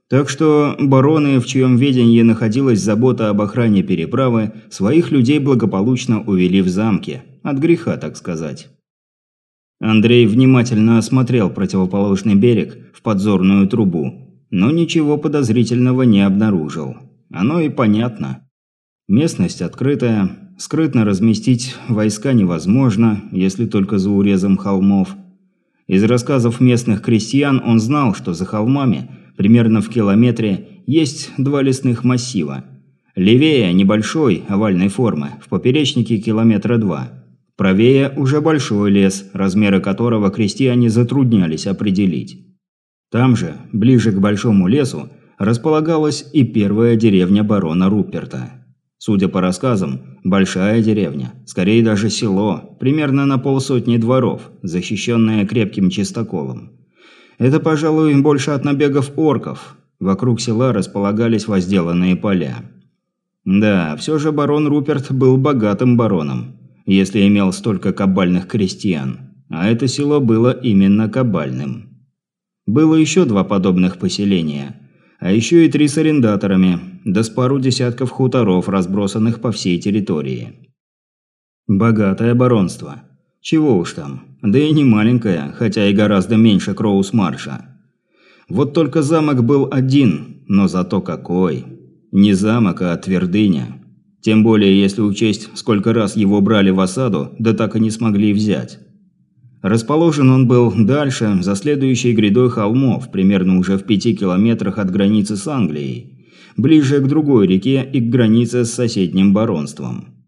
Так что бароны, в чьем ведении находилась забота об охране переправы, своих людей благополучно увели в замки. От греха, так сказать. Андрей внимательно осмотрел противоположный берег в подзорную трубу, но ничего подозрительного не обнаружил. Оно и понятно. Местность открытая, скрытно разместить войска невозможно, если только за урезом холмов. Из рассказов местных крестьян он знал, что за холмами, примерно в километре, есть два лесных массива. Левее – небольшой, овальной формы, в поперечнике километра два – Правее уже большой лес, размеры которого крестьяне затруднялись определить. Там же, ближе к большому лесу, располагалась и первая деревня барона Руперта. Судя по рассказам, большая деревня, скорее даже село, примерно на полсотни дворов, защищенное крепким чистоколом. Это, пожалуй, больше от набегов орков. Вокруг села располагались возделанные поля. Да, все же барон Руперт был богатым бароном если имел столько кабальных крестьян. А это село было именно кабальным. Было еще два подобных поселения. А еще и три с арендаторами, да с пару десятков хуторов, разбросанных по всей территории. Богатое баронство. Чего уж там. Да и не маленькое, хотя и гораздо меньше Кроус-Марша. Вот только замок был один, но зато какой. Не замок, а твердыня. Тем более, если учесть, сколько раз его брали в осаду, да так и не смогли взять. Расположен он был дальше, за следующей грядой холмов, примерно уже в пяти километрах от границы с Англией, ближе к другой реке и к границе с соседним баронством.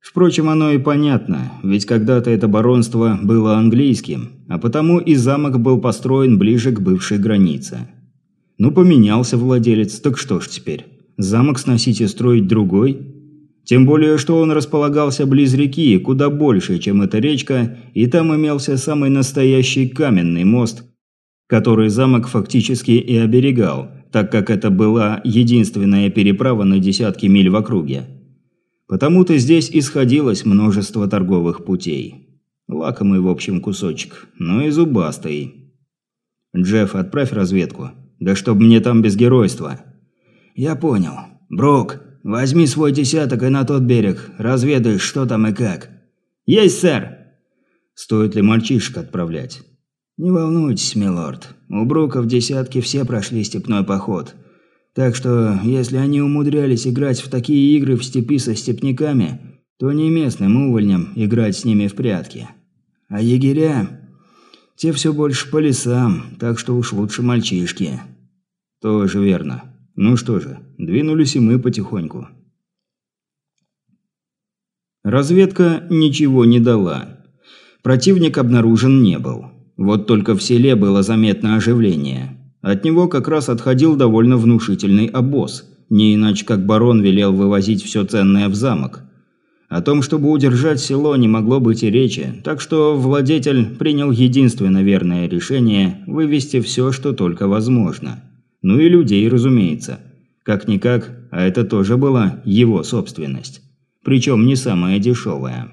Впрочем, оно и понятно, ведь когда-то это баронство было английским, а потому и замок был построен ближе к бывшей границе. Ну, поменялся владелец, так что ж теперь? Замок сносить и строить другой? Тем более, что он располагался близ реки, куда больше, чем эта речка, и там имелся самый настоящий каменный мост, который замок фактически и оберегал, так как это была единственная переправа на десятки миль в округе. Потому-то здесь исходилось множество торговых путей. Лакомый, в общем, кусочек, но и зубастый. «Джефф, отправь разведку. Да чтоб мне там без геройства». «Я понял. Брук, возьми свой десяток и на тот берег. Разведаешь, что там и как». «Есть, сэр!» «Стоит ли мальчишек отправлять?» «Не волнуйтесь, милорд. У Брука в десятке все прошли степной поход. Так что, если они умудрялись играть в такие игры в степи со степняками, то не местным увольням играть с ними в прятки. А егеря... Те все больше по лесам, так что уж лучше мальчишки». «Тоже верно. Ну что же, двинулись и мы потихоньку. Разведка ничего не дала. Противник обнаружен не был. Вот только в селе было заметно оживление. От него как раз отходил довольно внушительный обоз. Не иначе как барон велел вывозить все ценное в замок. О том, чтобы удержать село, не могло быть и речи, так что владетель принял единственно верное решение вывести все, что только возможно. Ну и людей, разумеется. Как-никак, а это тоже была его собственность. Причем не самая дешевая.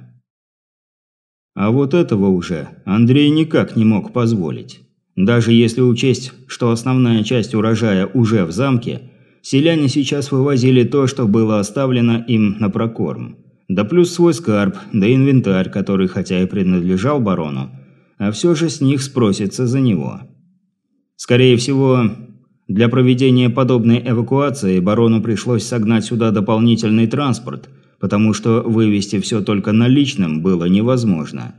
А вот этого уже Андрей никак не мог позволить. Даже если учесть, что основная часть урожая уже в замке, селяне сейчас вывозили то, что было оставлено им на прокорм. Да плюс свой скарб, да инвентарь, который хотя и принадлежал барону, а все же с них спросится за него. Скорее всего, для проведения подобной эвакуации барону пришлось согнать сюда дополнительный транспорт, потому что вывести все только наличным было невозможно.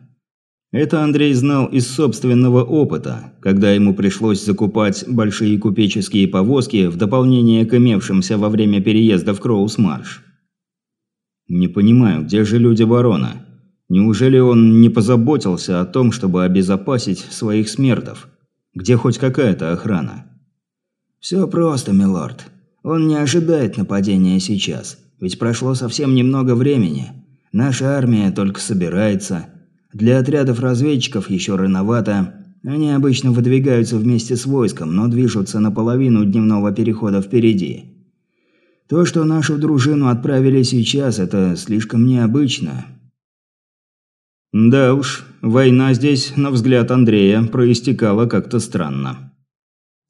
Это Андрей знал из собственного опыта, когда ему пришлось закупать большие купеческие повозки в дополнение к имевшимся во время переезда в Кроус-Марш. Не понимаю, где же люди барона? Неужели он не позаботился о том, чтобы обезопасить своих смертов? Где хоть какая-то охрана? Все просто, милорд. Он не ожидает нападения сейчас, ведь прошло совсем немного времени. Наша армия только собирается. Для отрядов разведчиков еще рановато. Они обычно выдвигаются вместе с войском, но движутся наполовину дневного перехода впереди. То, что нашу дружину отправили сейчас, это слишком необычно. Да уж, война здесь, на взгляд Андрея, проистекала как-то странно.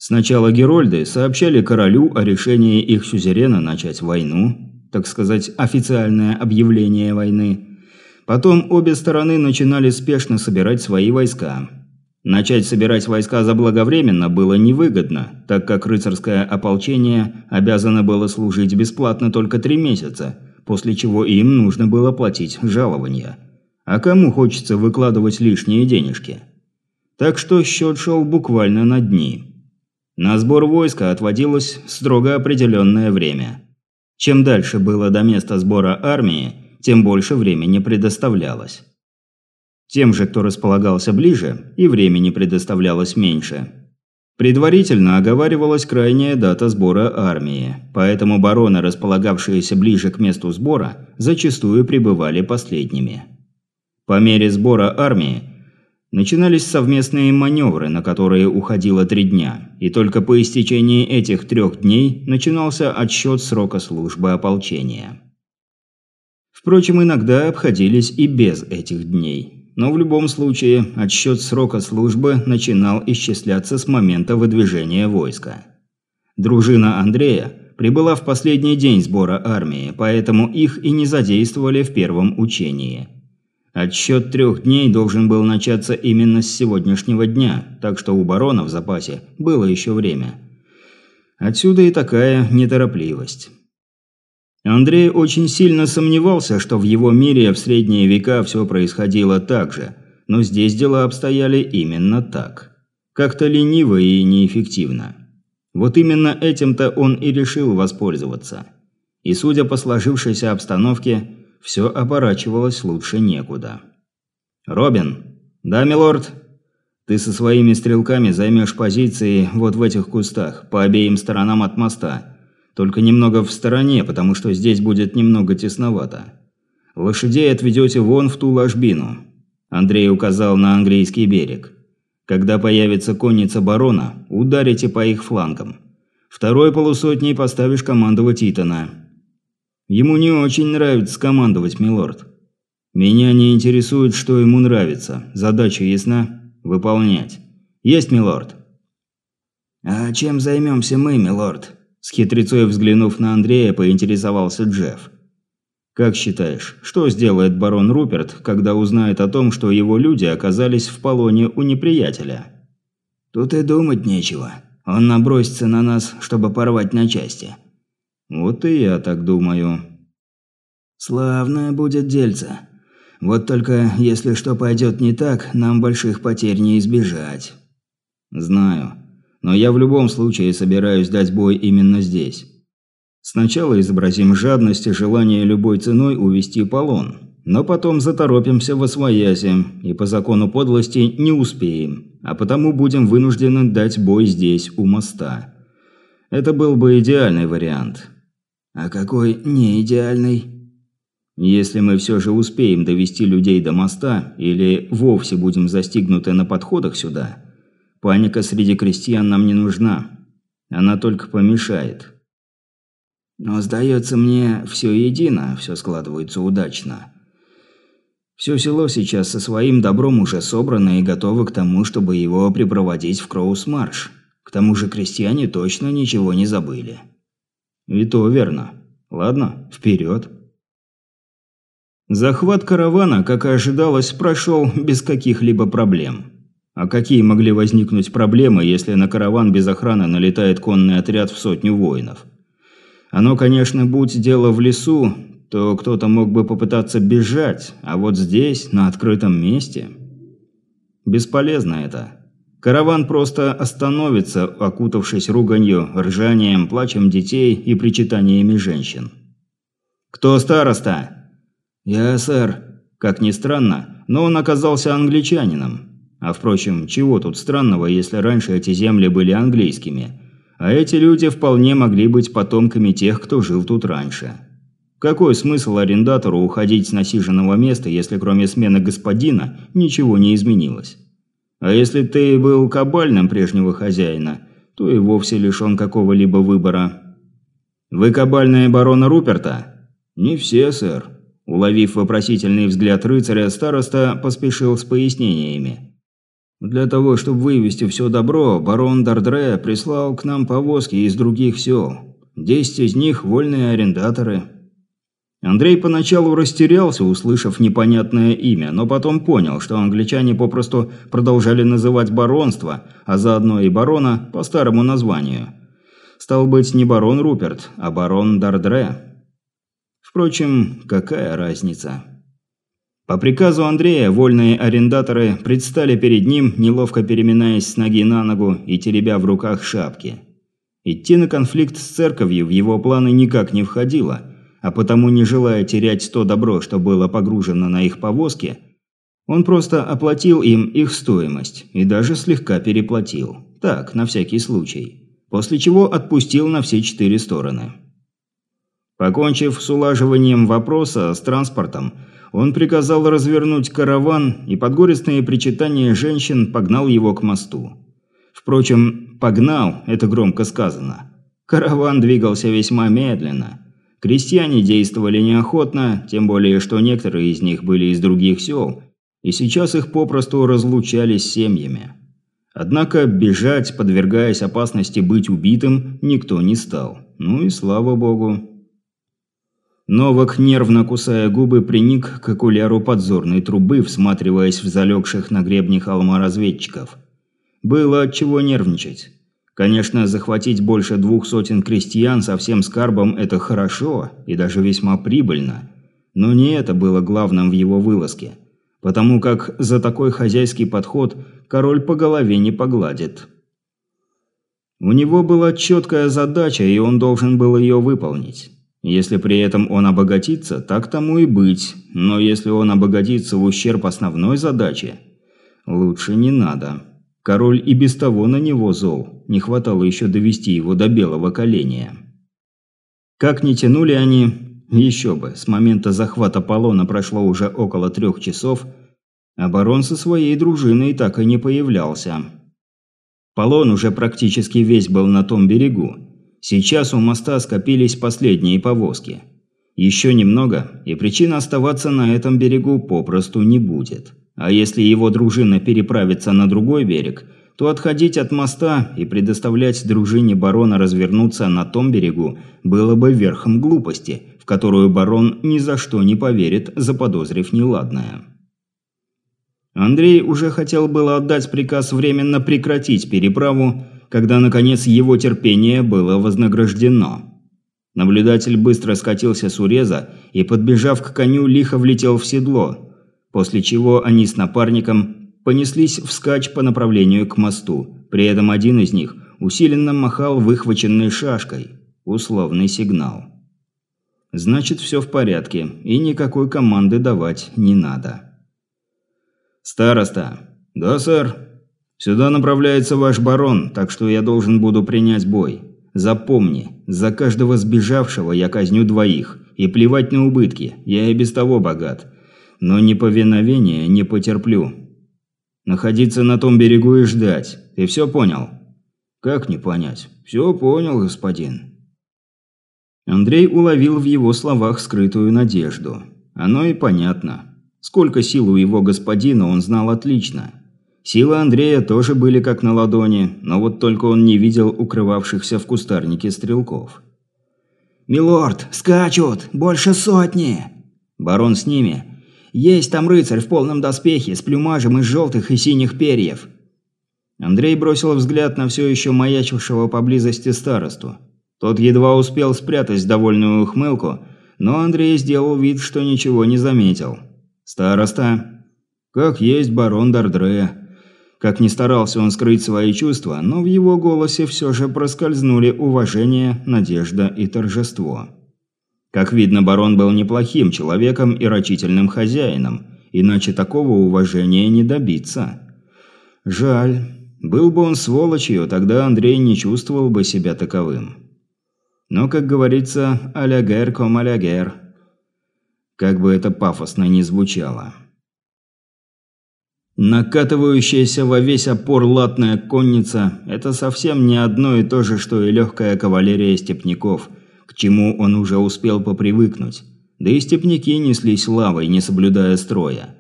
Сначала Герольды сообщали королю о решении их сюзерена начать войну, так сказать, официальное объявление войны. Потом обе стороны начинали спешно собирать свои войска – Начать собирать войска заблаговременно было невыгодно, так как рыцарское ополчение обязано было служить бесплатно только три месяца, после чего им нужно было платить жалования. А кому хочется выкладывать лишние денежки? Так что счет шел буквально на дни. На сбор войска отводилось строго определенное время. Чем дальше было до места сбора армии, тем больше времени предоставлялось. Тем же, кто располагался ближе, и времени предоставлялось меньше. Предварительно оговаривалась крайняя дата сбора армии, поэтому бароны, располагавшиеся ближе к месту сбора, зачастую пребывали последними. По мере сбора армии начинались совместные маневры, на которые уходило три дня, и только по истечении этих трех дней начинался отсчет срока службы ополчения. Впрочем, иногда обходились и без этих дней но в любом случае отсчет срока службы начинал исчисляться с момента выдвижения войска. Дружина Андрея прибыла в последний день сбора армии, поэтому их и не задействовали в первом учении. Отсчет трех дней должен был начаться именно с сегодняшнего дня, так что у барона в запасе было еще время. Отсюда и такая неторопливость. Андрей очень сильно сомневался, что в его мире в средние века все происходило так же, но здесь дела обстояли именно так. Как-то лениво и неэффективно. Вот именно этим-то он и решил воспользоваться. И судя по сложившейся обстановке, все оборачивалось лучше некуда. «Робин!» «Да, милорд?» «Ты со своими стрелками займешь позиции вот в этих кустах, по обеим сторонам от моста. Только немного в стороне, потому что здесь будет немного тесновато. Лошадей отведете вон в ту ложбину. Андрей указал на английский берег. Когда появится конница барона, ударите по их флангам. Второй полусотней поставишь командовать Итана. Ему не очень нравится командовать, милорд. Меня не интересует, что ему нравится. Задача ясна? Выполнять. Есть, милорд. А чем займемся мы, милорд? С хитрецой взглянув на Андрея, поинтересовался Джефф. «Как считаешь, что сделает барон Руперт, когда узнает о том, что его люди оказались в полоне у неприятеля?» «Тут и думать нечего. Он набросится на нас, чтобы порвать на части». «Вот и я так думаю». «Славное будет дельце. Вот только, если что пойдет не так, нам больших потерь не избежать». «Знаю но я в любом случае собираюсь дать бой именно здесь. Сначала изобразим жадность и желание любой ценой увести полон, но потом заторопимся во свояси и по закону подлости не успеем, а потому будем вынуждены дать бой здесь, у моста. Это был бы идеальный вариант. А какой не идеальный? Если мы все же успеем довести людей до моста или вовсе будем застигнуты на подходах сюда – Паника среди крестьян нам не нужна. Она только помешает. Но, сдается мне, все едино, все складывается удачно. Все село сейчас со своим добром уже собрано и готово к тому, чтобы его припроводить в Кроус-Марш. К тому же крестьяне точно ничего не забыли. И то верно. Ладно, вперед. Захват каравана, как и ожидалось, прошел без каких-либо проблем. А какие могли возникнуть проблемы, если на караван без охраны налетает конный отряд в сотню воинов? Оно, конечно, будь дело в лесу, то кто-то мог бы попытаться бежать, а вот здесь, на открытом месте... Бесполезно это. Караван просто остановится, окутавшись руганью, ржанием, плачем детей и причитаниями женщин. «Кто староста?» «Я, сэр». Как ни странно, но он оказался англичанином. А впрочем, чего тут странного, если раньше эти земли были английскими? А эти люди вполне могли быть потомками тех, кто жил тут раньше. Какой смысл арендатору уходить с насиженного места, если кроме смены господина ничего не изменилось? А если ты был кабальным прежнего хозяина, то и вовсе лишен какого-либо выбора. «Вы кабальные барона Руперта?» «Не все, сэр». Уловив вопросительный взгляд рыцаря, староста поспешил с пояснениями. Для того, чтобы вывести все добро, барон Дардре прислал к нам повозки из других сел. Десять из них – вольные арендаторы. Андрей поначалу растерялся, услышав непонятное имя, но потом понял, что англичане попросту продолжали называть баронство, а заодно и барона по старому названию. Стал быть, не барон Руперт, а барон Дардре. Впрочем, какая разница? По приказу Андрея вольные арендаторы предстали перед ним, неловко переминаясь с ноги на ногу и теребя в руках шапки. Идти на конфликт с церковью в его планы никак не входило, а потому, не желая терять то добро, что было погружено на их повозки, он просто оплатил им их стоимость и даже слегка переплатил. Так, на всякий случай. После чего отпустил на все четыре стороны. Покончив с улаживанием вопроса с транспортом, он приказал развернуть караван и под горестные причитания женщин погнал его к мосту. Впрочем, «погнал» – это громко сказано. Караван двигался весьма медленно. Крестьяне действовали неохотно, тем более, что некоторые из них были из других сел, и сейчас их попросту разлучали с семьями. Однако бежать, подвергаясь опасности быть убитым, никто не стал. Ну и слава богу. Новак, нервно кусая губы, приник к окуляру подзорной трубы, всматриваясь в залегших на гребне холма разведчиков. Было от чего нервничать. Конечно, захватить больше двух сотен крестьян со всем скарбом – это хорошо и даже весьма прибыльно. Но не это было главным в его вылазке. Потому как за такой хозяйский подход король по голове не погладит. У него была четкая задача, и он должен был ее выполнить. Если при этом он обогатится, так тому и быть. Но если он обогатится в ущерб основной задаче, лучше не надо. Король и без того на него зол. Не хватало еще довести его до белого коленя. Как ни тянули они, еще бы, с момента захвата Полона прошло уже около трех часов, барон со своей дружиной так и не появлялся. Полон уже практически весь был на том берегу, Сейчас у моста скопились последние повозки. Еще немного, и причина оставаться на этом берегу попросту не будет. А если его дружина переправится на другой берег, то отходить от моста и предоставлять дружине барона развернуться на том берегу было бы верхом глупости, в которую барон ни за что не поверит, заподозрив неладное. Андрей уже хотел было отдать приказ временно прекратить переправу, когда, наконец, его терпение было вознаграждено. Наблюдатель быстро скатился с уреза и, подбежав к коню, лихо влетел в седло, после чего они с напарником понеслись вскачь по направлению к мосту. При этом один из них усиленно махал выхваченной шашкой. Условный сигнал. Значит, все в порядке, и никакой команды давать не надо. «Староста!» «Да, сэр!» Сюда направляется ваш барон, так что я должен буду принять бой. Запомни, за каждого сбежавшего я казню двоих. И плевать на убытки, я и без того богат. Но неповиновения не потерплю. Находиться на том берегу и ждать. Ты все понял? Как не понять? Все понял, господин. Андрей уловил в его словах скрытую надежду. Оно и понятно. Сколько сил у его господина он знал отлично. Силы Андрея тоже были как на ладони, но вот только он не видел укрывавшихся в кустарнике стрелков. «Милорд, скачут! Больше сотни!» «Барон с ними!» «Есть там рыцарь в полном доспехе, с плюмажем из желтых и синих перьев!» Андрей бросил взгляд на все еще маячившего поблизости старосту. Тот едва успел спрятать довольную ухмылку, но Андрей сделал вид, что ничего не заметил. «Староста?» «Как есть барон Дардре». Как ни старался он скрыть свои чувства, но в его голосе все же проскользнули уважение, надежда и торжество. Как видно, барон был неплохим человеком и рачительным хозяином, иначе такого уважения не добиться. Жаль. Был бы он сволочью, тогда Андрей не чувствовал бы себя таковым. Но, как говорится, алягер ком алягер. Как бы это пафосно ни звучало. Накатывающаяся во весь опор латная конница – это совсем не одно и то же, что и легкая кавалерия степняков, к чему он уже успел попривыкнуть. Да и степняки неслись лавой, не соблюдая строя.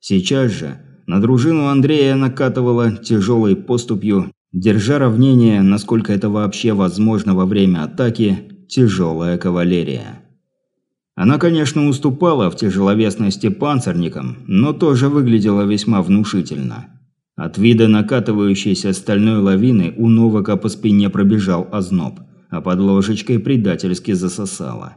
Сейчас же на дружину Андрея накатывала тяжелой поступью Держа равнение, насколько это вообще возможно во время атаки, тяжелая кавалерия. Она, конечно, уступала в тяжеловесности панцирникам, но тоже выглядела весьма внушительно. От вида накатывающейся стальной лавины у Новака по спине пробежал озноб, а под ложечкой предательски засосало.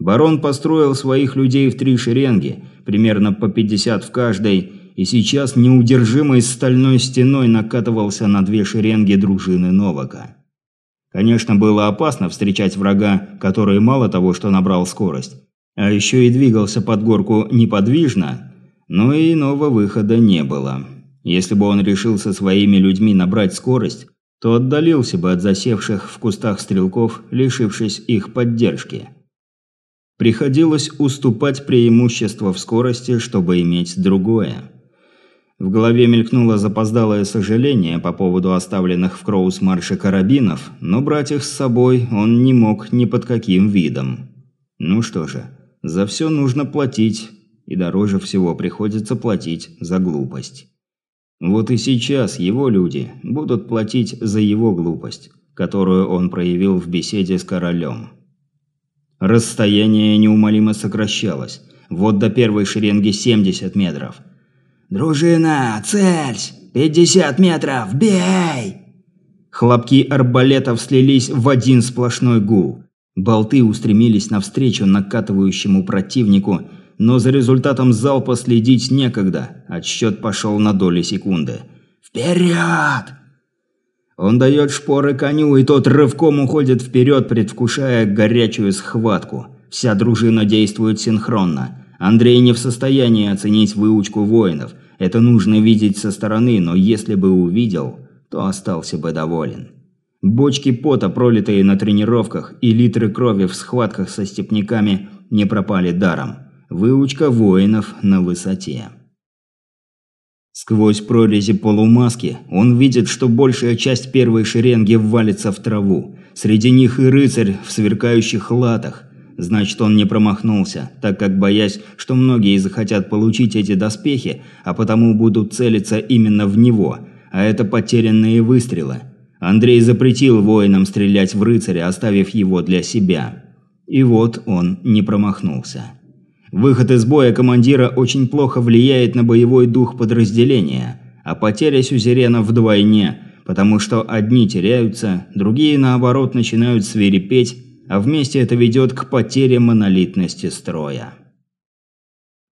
Барон построил своих людей в три шеренги, примерно по 50 в каждой, и сейчас неудержимой стальной стеной накатывался на две шеренги дружины Новака. Конечно, было опасно встречать врага, который мало того, что набрал скорость, а еще и двигался под горку неподвижно, но и иного выхода не было. Если бы он решил со своими людьми набрать скорость, то отдалился бы от засевших в кустах стрелков, лишившись их поддержки. Приходилось уступать преимущество в скорости, чтобы иметь другое. В голове мелькнуло запоздалое сожаление по поводу оставленных в Кроус-марше карабинов, но брать их с собой он не мог ни под каким видом. Ну что же, за все нужно платить, и дороже всего приходится платить за глупость. Вот и сейчас его люди будут платить за его глупость, которую он проявил в беседе с королем. Расстояние неумолимо сокращалось. Вот до первой шеренги 70 метров – «Дружина, цельсь! Пятьдесят метров! Бей!» Хлопки арбалетов слились в один сплошной гул. Болты устремились навстречу накатывающему противнику, но за результатом залпа следить некогда. Отсчет пошел на доли секунды. «Вперед!» Он дает шпоры коню, и тот рывком уходит вперед, предвкушая горячую схватку. Вся дружина действует синхронно. Андрей не в состоянии оценить выучку воинов. Это нужно видеть со стороны, но если бы увидел, то остался бы доволен. Бочки пота, пролитые на тренировках, и литры крови в схватках со степняками не пропали даром. Выучка воинов на высоте. Сквозь прорези полумаски он видит, что большая часть первой шеренги валится в траву. Среди них и рыцарь в сверкающих латах. Значит, он не промахнулся, так как, боясь, что многие захотят получить эти доспехи, а потому будут целиться именно в него, а это потерянные выстрелы. Андрей запретил воинам стрелять в рыцаря, оставив его для себя. И вот он не промахнулся. Выход из боя командира очень плохо влияет на боевой дух подразделения, а потеря сюзерена вдвойне, потому что одни теряются, другие наоборот начинают свирепеть а вместе это ведет к потере монолитности строя.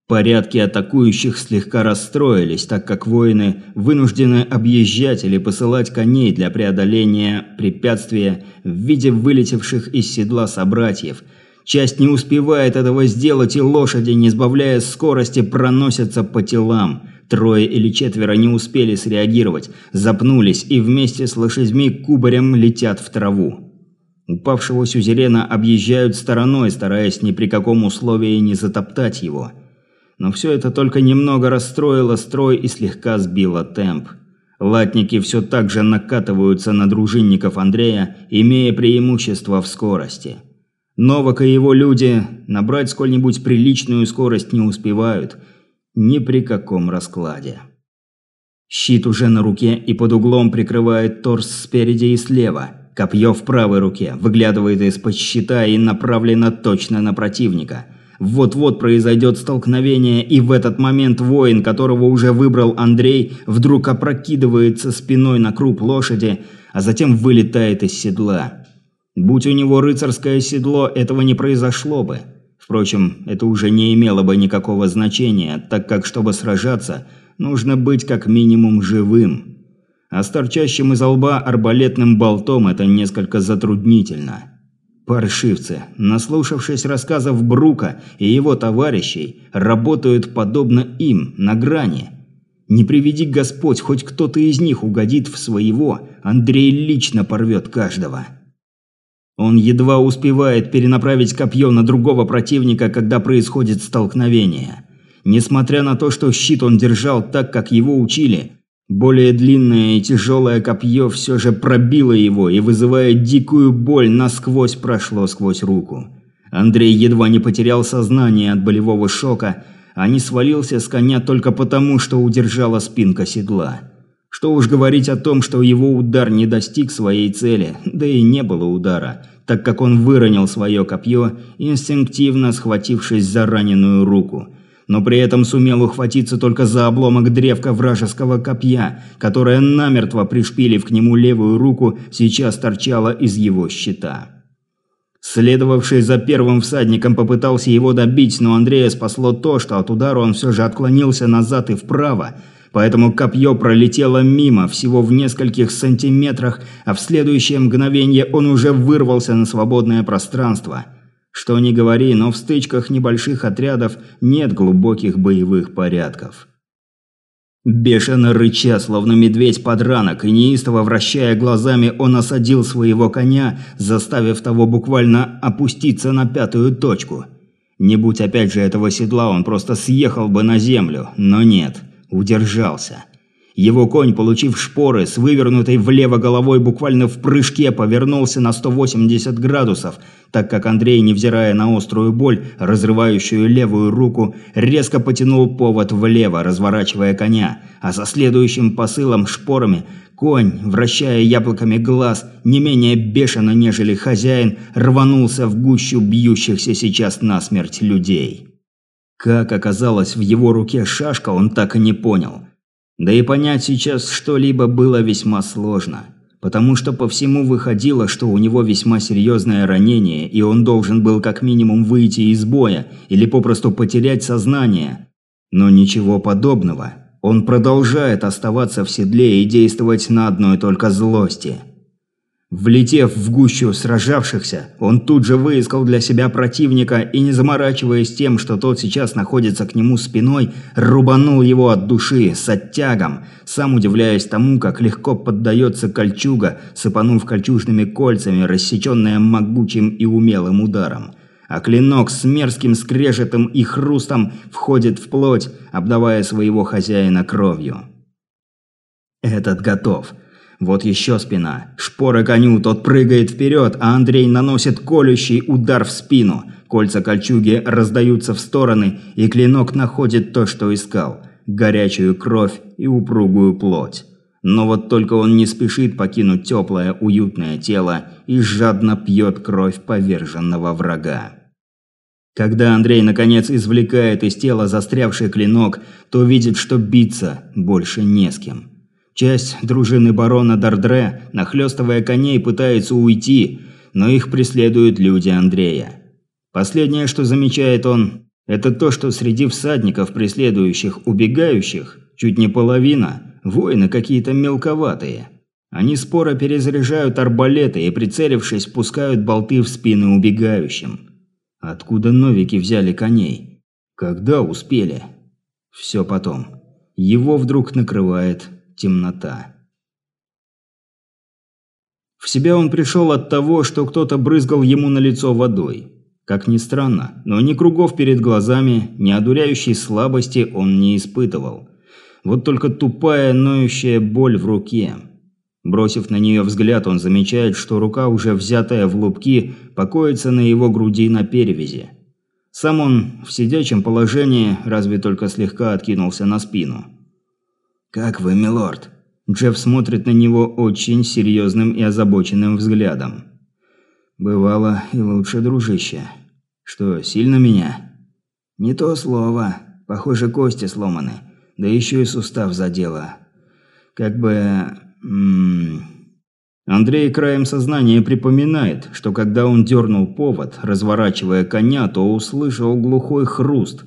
Порядки атакующих слегка расстроились, так как воины вынуждены объезжать или посылать коней для преодоления препятствия в виде вылетевших из седла собратьев. Часть не успевает этого сделать, и лошади, не сбавляя скорости, проносятся по телам. Трое или четверо не успели среагировать, запнулись и вместе с лошадьми кубарем летят в траву. Упавшего сюзерена объезжают стороной, стараясь ни при каком условии не затоптать его. Но все это только немного расстроило строй и слегка сбило темп. Латники все так же накатываются на дружинников Андрея, имея преимущество в скорости. Новак и его люди набрать сколь-нибудь приличную скорость не успевают, Ни при каком раскладе. Щит уже на руке и под углом прикрывает торс спереди и слева. Копье в правой руке, выглядывает из-под щита и направлено точно на противника. Вот-вот произойдет столкновение, и в этот момент воин, которого уже выбрал Андрей, вдруг опрокидывается спиной на круп лошади, а затем вылетает из седла. Будь у него рыцарское седло, этого не произошло бы. Впрочем, это уже не имело бы никакого значения, так как, чтобы сражаться – нужно быть как минимум живым. А с торчащим из лба арбалетным болтом это несколько затруднительно. Паршивцы, наслушавшись рассказов Брука и его товарищей, работают подобно им, на грани. Не приведи Господь, хоть кто-то из них угодит в своего, Андрей лично порвет каждого. Он едва успевает перенаправить копье на другого противника, когда происходит столкновение. Несмотря на то, что щит он держал так, как его учили, более длинное и тяжелое копье все же пробило его и, вызывая дикую боль, насквозь прошло сквозь руку. Андрей едва не потерял сознание от болевого шока, а не свалился с коня только потому, что удержала спинка седла. Что уж говорить о том, что его удар не достиг своей цели, да и не было удара, так как он выронил свое копье, инстинктивно схватившись за раненую руку – но при этом сумел ухватиться только за обломок древка вражеского копья, которое, намертво пришпилив к нему левую руку, сейчас торчало из его щита. Следовавший за первым всадником попытался его добить, но Андрея спасло то, что от удара он все же отклонился назад и вправо, поэтому копье пролетело мимо, всего в нескольких сантиметрах, а в следующее мгновение он уже вырвался на свободное пространство – что ни говори, но в стычках небольших отрядов нет глубоких боевых порядков. Бешено рыча, словно медведь-подранок, и неистово вращая глазами, он осадил своего коня, заставив того буквально опуститься на пятую точку. Не будь опять же этого седла, он просто съехал бы на землю, но нет, удержался. Его конь, получив шпоры, с вывернутой влево головой буквально в прыжке повернулся на 180 градусов, так как Андрей, невзирая на острую боль, разрывающую левую руку, резко потянул повод влево, разворачивая коня, а со следующим посылом шпорами конь, вращая яблоками глаз, не менее бешено, нежели хозяин, рванулся в гущу бьющихся сейчас насмерть людей. Как оказалось в его руке шашка, он так и не понял – да и понять сейчас что-либо было весьма сложно, потому что по всему выходило, что у него весьма серьезное ранение, и он должен был как минимум выйти из боя или попросту потерять сознание. Но ничего подобного. Он продолжает оставаться в седле и действовать на одной только злости – Влетев в гущу сражавшихся, он тут же выискал для себя противника и, не заморачиваясь тем, что тот сейчас находится к нему спиной, рубанул его от души, с оттягом, сам удивляясь тому, как легко поддается кольчуга, сыпанув кольчужными кольцами, рассеченная могучим и умелым ударом. А клинок с мерзким скрежетом и хрустом входит в плоть, обдавая своего хозяина кровью. Этот готов. Вот еще спина. Шпора коню, тот прыгает вперед, а Андрей наносит колющий удар в спину. Кольца кольчуги раздаются в стороны, и клинок находит то, что искал. Горячую кровь и упругую плоть. Но вот только он не спешит покинуть теплое, уютное тело и жадно пьет кровь поверженного врага. Когда Андрей наконец извлекает из тела застрявший клинок, то видит, что биться больше не с кем. Часть дружины барона Дардре, нахлёстывая коней, пытается уйти, но их преследуют люди Андрея. Последнее, что замечает он, это то, что среди всадников, преследующих убегающих, чуть не половина, воины какие-то мелковатые. Они споро перезаряжают арбалеты и, прицелившись, пускают болты в спины убегающим. Откуда новики взяли коней? Когда успели? Все потом. Его вдруг накрывает темнота. В себя он пришел от того, что кто-то брызгал ему на лицо водой. Как ни странно, но ни кругов перед глазами, ни одуряющей слабости он не испытывал. Вот только тупая, ноющая боль в руке. Бросив на нее взгляд, он замечает, что рука, уже взятая в лупки, покоится на его груди на перевязи. Сам он в сидячем положении разве только слегка откинулся на спину. «Как вы, милорд?» Джефф смотрит на него очень серьезным и озабоченным взглядом. «Бывало и лучше, дружище. Что, сильно меня?» «Не то слово. Похоже, кости сломаны. Да еще и сустав задело. Как бы... М -м Андрей краем сознания припоминает, что когда он дернул повод, разворачивая коня, то услышал глухой хруст,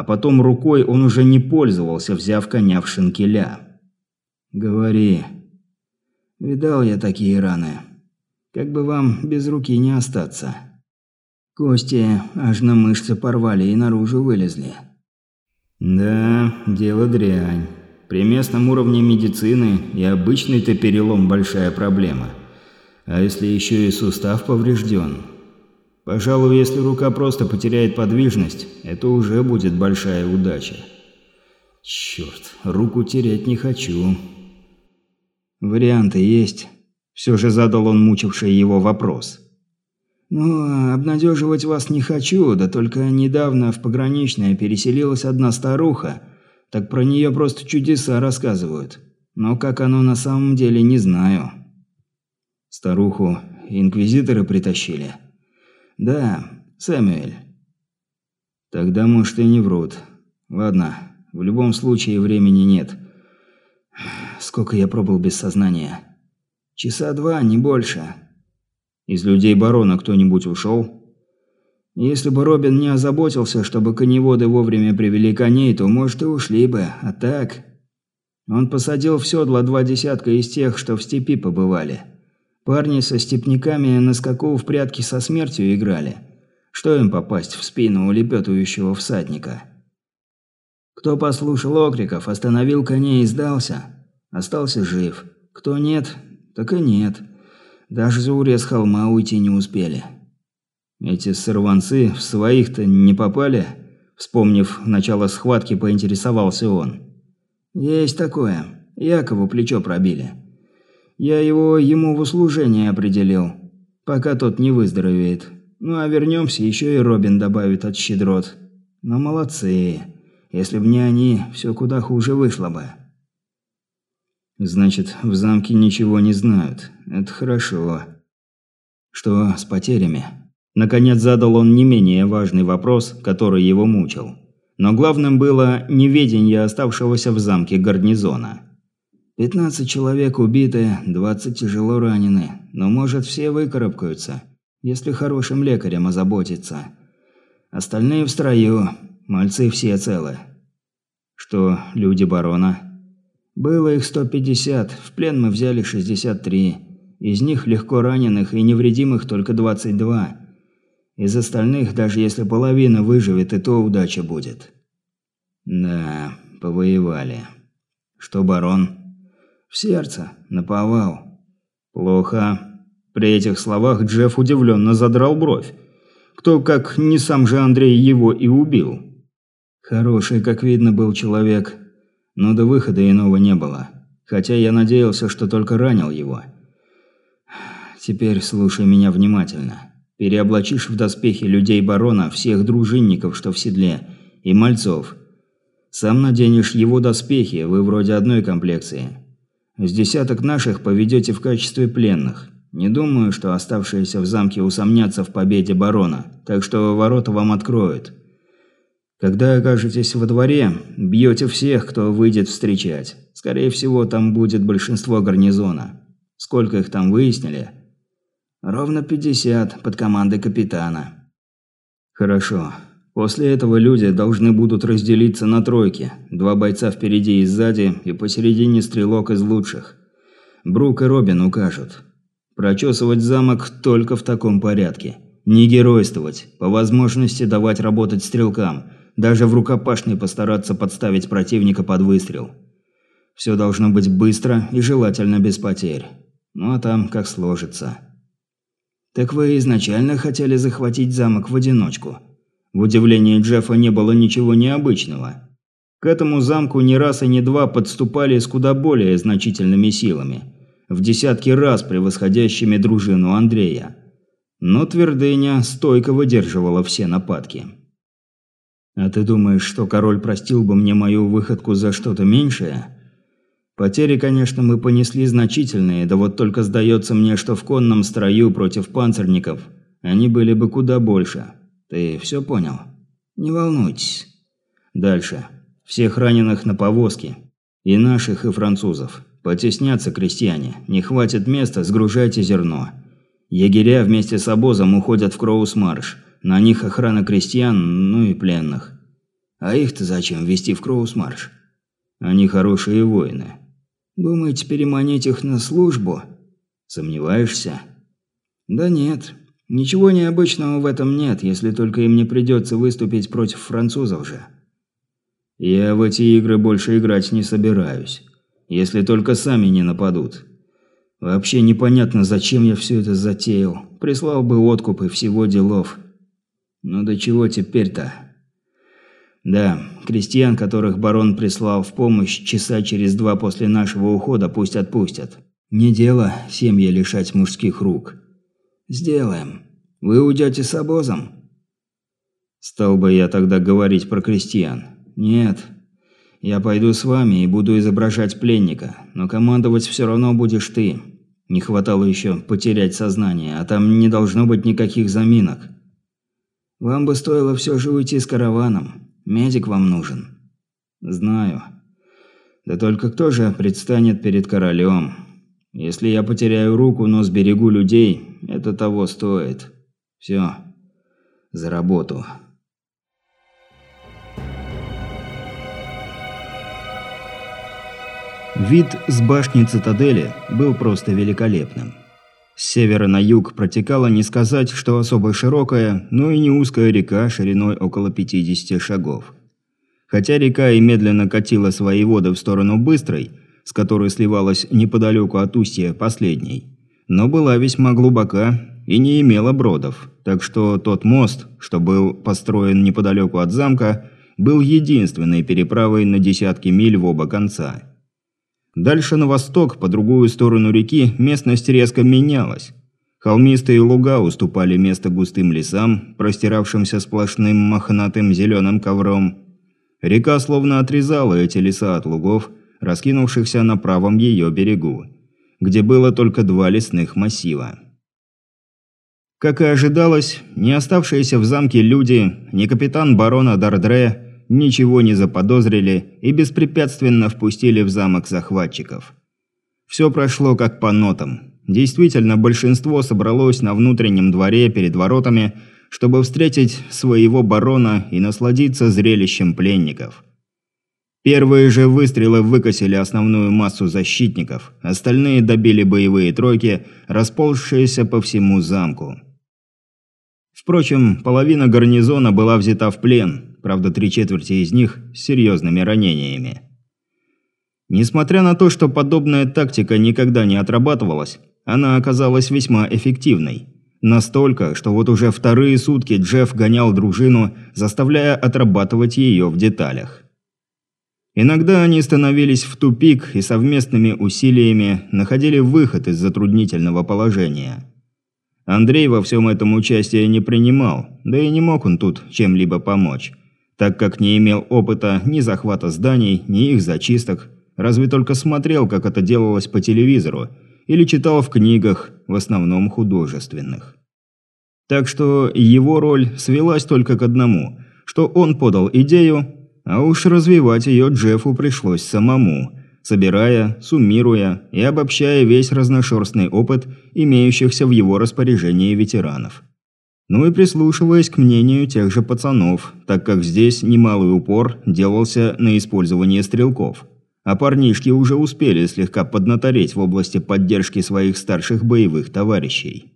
а потом рукой он уже не пользовался, взяв коня в шинкеля. «Говори. Видал я такие раны. Как бы вам без руки не остаться. Кости аж на мышцы порвали и наружу вылезли». «Да, дело дрянь». При местном уровне медицины и обычный-то перелом большая проблема. А если еще и сустав поврежден? Пожалуй, если рука просто потеряет подвижность, это уже будет большая удача. Черт, руку терять не хочу. Варианты есть. Все же задал он мучивший его вопрос. «Ну, обнадеживать вас не хочу, да только недавно в пограничное переселилась одна старуха, так про нее просто чудеса рассказывают. Но как оно на самом деле, не знаю. Старуху инквизиторы притащили. Да, Сэмюэль. Тогда, может, и не врут. Ладно, в любом случае времени нет. Сколько я пробыл без сознания? Часа два, не больше. Из людей барона кто-нибудь ушел? Если бы Робин не озаботился, чтобы коневоды вовремя привели коней, то, может, и ушли бы. А так... Он посадил в седло два десятка из тех, что в степи побывали. Парни со степняками на скаку в прятки со смертью играли. Что им попасть в спину улепетывающего всадника? Кто послушал окриков, остановил коней и сдался, остался жив. Кто нет, так и нет. Даже за урез холма уйти не успели. Эти сорванцы в своих-то не попали? Вспомнив начало схватки, поинтересовался он. Есть такое. Якову плечо пробили. Я его ему в услужение определил, пока тот не выздоровеет. Ну а вернемся, еще и Робин добавит от щедрот. Но молодцы. Если б не они, все куда хуже вышло бы. Значит, в замке ничего не знают. Это хорошо. Что с потерями? Наконец задал он не менее важный вопрос, который его мучил. Но главным было неведение оставшегося в замке гарнизона. «Пятнадцать человек убиты, двадцать тяжело ранены, но, может, все выкарабкаются, если хорошим лекарем озаботиться. Остальные в строю, мальцы все целы». «Что, люди барона?» «Было их сто пятьдесят, в плен мы взяли шестьдесят три. Из них легко раненых и невредимых только двадцать два. Из остальных, даже если половина выживет, и то удача будет. Да, повоевали. Что барон? В сердце, наповал. Плохо. При этих словах Джефф удивленно задрал бровь. Кто, как не сам же Андрей, его и убил. Хороший, как видно, был человек, но до выхода иного не было. Хотя я надеялся, что только ранил его. Теперь слушай меня внимательно. Переоблачишь в доспехи людей барона всех дружинников, что в седле, и мальцов. Сам наденешь его доспехи, вы вроде одной комплекции. С десяток наших поведете в качестве пленных. Не думаю, что оставшиеся в замке усомнятся в победе барона, так что ворота вам откроют. Когда окажетесь во дворе, бьете всех, кто выйдет встречать. Скорее всего, там будет большинство гарнизона. Сколько их там выяснили – Ровно 50 под командой капитана. Хорошо. После этого люди должны будут разделиться на тройки. Два бойца впереди и сзади, и посередине стрелок из лучших. Брук и Робин укажут. Прочесывать замок только в таком порядке. Не геройствовать, по возможности давать работать стрелкам, даже в рукопашной постараться подставить противника под выстрел. Все должно быть быстро и желательно без потерь. Ну а там как сложится. «Так вы изначально хотели захватить замок в одиночку?» В удивлении Джеффа не было ничего необычного. К этому замку не раз и не два подступали с куда более значительными силами, в десятки раз превосходящими дружину Андрея. Но твердыня стойко выдерживала все нападки. А ты думаешь, что король простил бы мне мою выходку за что-то меньшее? Потери, конечно, мы понесли значительные, да вот только сдается мне, что в конном строю против панцирников они были бы куда больше. Ты все понял? Не волнуйтесь. Дальше. Всех раненых на повозке. И наших, и французов. Потеснятся крестьяне. Не хватит места, сгружайте зерно. Егеря вместе с обозом уходят в Кроус-Марш. На них охрана крестьян, ну и пленных. А их-то зачем вести в Кроус-Марш? Они хорошие воины. Думаете переманить их на службу? Сомневаешься? Да нет. Ничего необычного в этом нет, если только им не придется выступить против французов же. Я в эти игры больше играть не собираюсь. Если только сами не нападут. Вообще непонятно, зачем я все это затеял. Прислал бы откуп и всего делов. Но до чего теперь-то? Да, крестьян, которых барон прислал в помощь часа через два после нашего ухода, пусть отпустят. Не дело семьи лишать мужских рук. Сделаем. Вы уйдете с обозом? Стал бы я тогда говорить про крестьян. Нет. Я пойду с вами и буду изображать пленника, но командовать все равно будешь ты. Не хватало еще потерять сознание, а там не должно быть никаких заминок. Вам бы стоило все же уйти с караваном. Медик вам нужен. Знаю. Да только кто же предстанет перед королем? Если я потеряю руку, но сберегу людей, это того стоит. Все. За работу. Вид с башни цитадели был просто великолепным. С севера на юг протекала не сказать, что особо широкая, но и не узкая река шириной около 50 шагов. Хотя река и медленно катила свои воды в сторону Быстрой, с которой сливалась неподалеку от устья последней, но была весьма глубока и не имела бродов, так что тот мост, что был построен неподалеку от замка, был единственной переправой на десятки миль в оба конца – Дальше на восток, по другую сторону реки, местность резко менялась. Холмистые луга уступали место густым лесам, простиравшимся сплошным мохнатым зеленым ковром. Река словно отрезала эти леса от лугов, раскинувшихся на правом ее берегу, где было только два лесных массива. Как и ожидалось, не оставшиеся в замке люди, ни капитан барона Дардре, ничего не заподозрили и беспрепятственно впустили в замок захватчиков. Все прошло как по нотам. Действительно, большинство собралось на внутреннем дворе перед воротами, чтобы встретить своего барона и насладиться зрелищем пленников. Первые же выстрелы выкосили основную массу защитников, остальные добили боевые тройки, расползшиеся по всему замку. Впрочем, половина гарнизона была взята в плен, правда три четверти из них с серьезными ранениями. Несмотря на то, что подобная тактика никогда не отрабатывалась, она оказалась весьма эффективной. Настолько, что вот уже вторые сутки Джефф гонял дружину, заставляя отрабатывать ее в деталях. Иногда они становились в тупик и совместными усилиями находили выход из затруднительного положения. Андрей во всем этом участия не принимал, да и не мог он тут чем-либо помочь так как не имел опыта ни захвата зданий, ни их зачисток, разве только смотрел, как это делалось по телевизору, или читал в книгах, в основном художественных. Так что его роль свелась только к одному, что он подал идею, а уж развивать ее Джеффу пришлось самому, собирая, суммируя и обобщая весь разношерстный опыт имеющихся в его распоряжении ветеранов ну и прислушиваясь к мнению тех же пацанов, так как здесь немалый упор делался на использование стрелков. А парнишки уже успели слегка поднатореть в области поддержки своих старших боевых товарищей.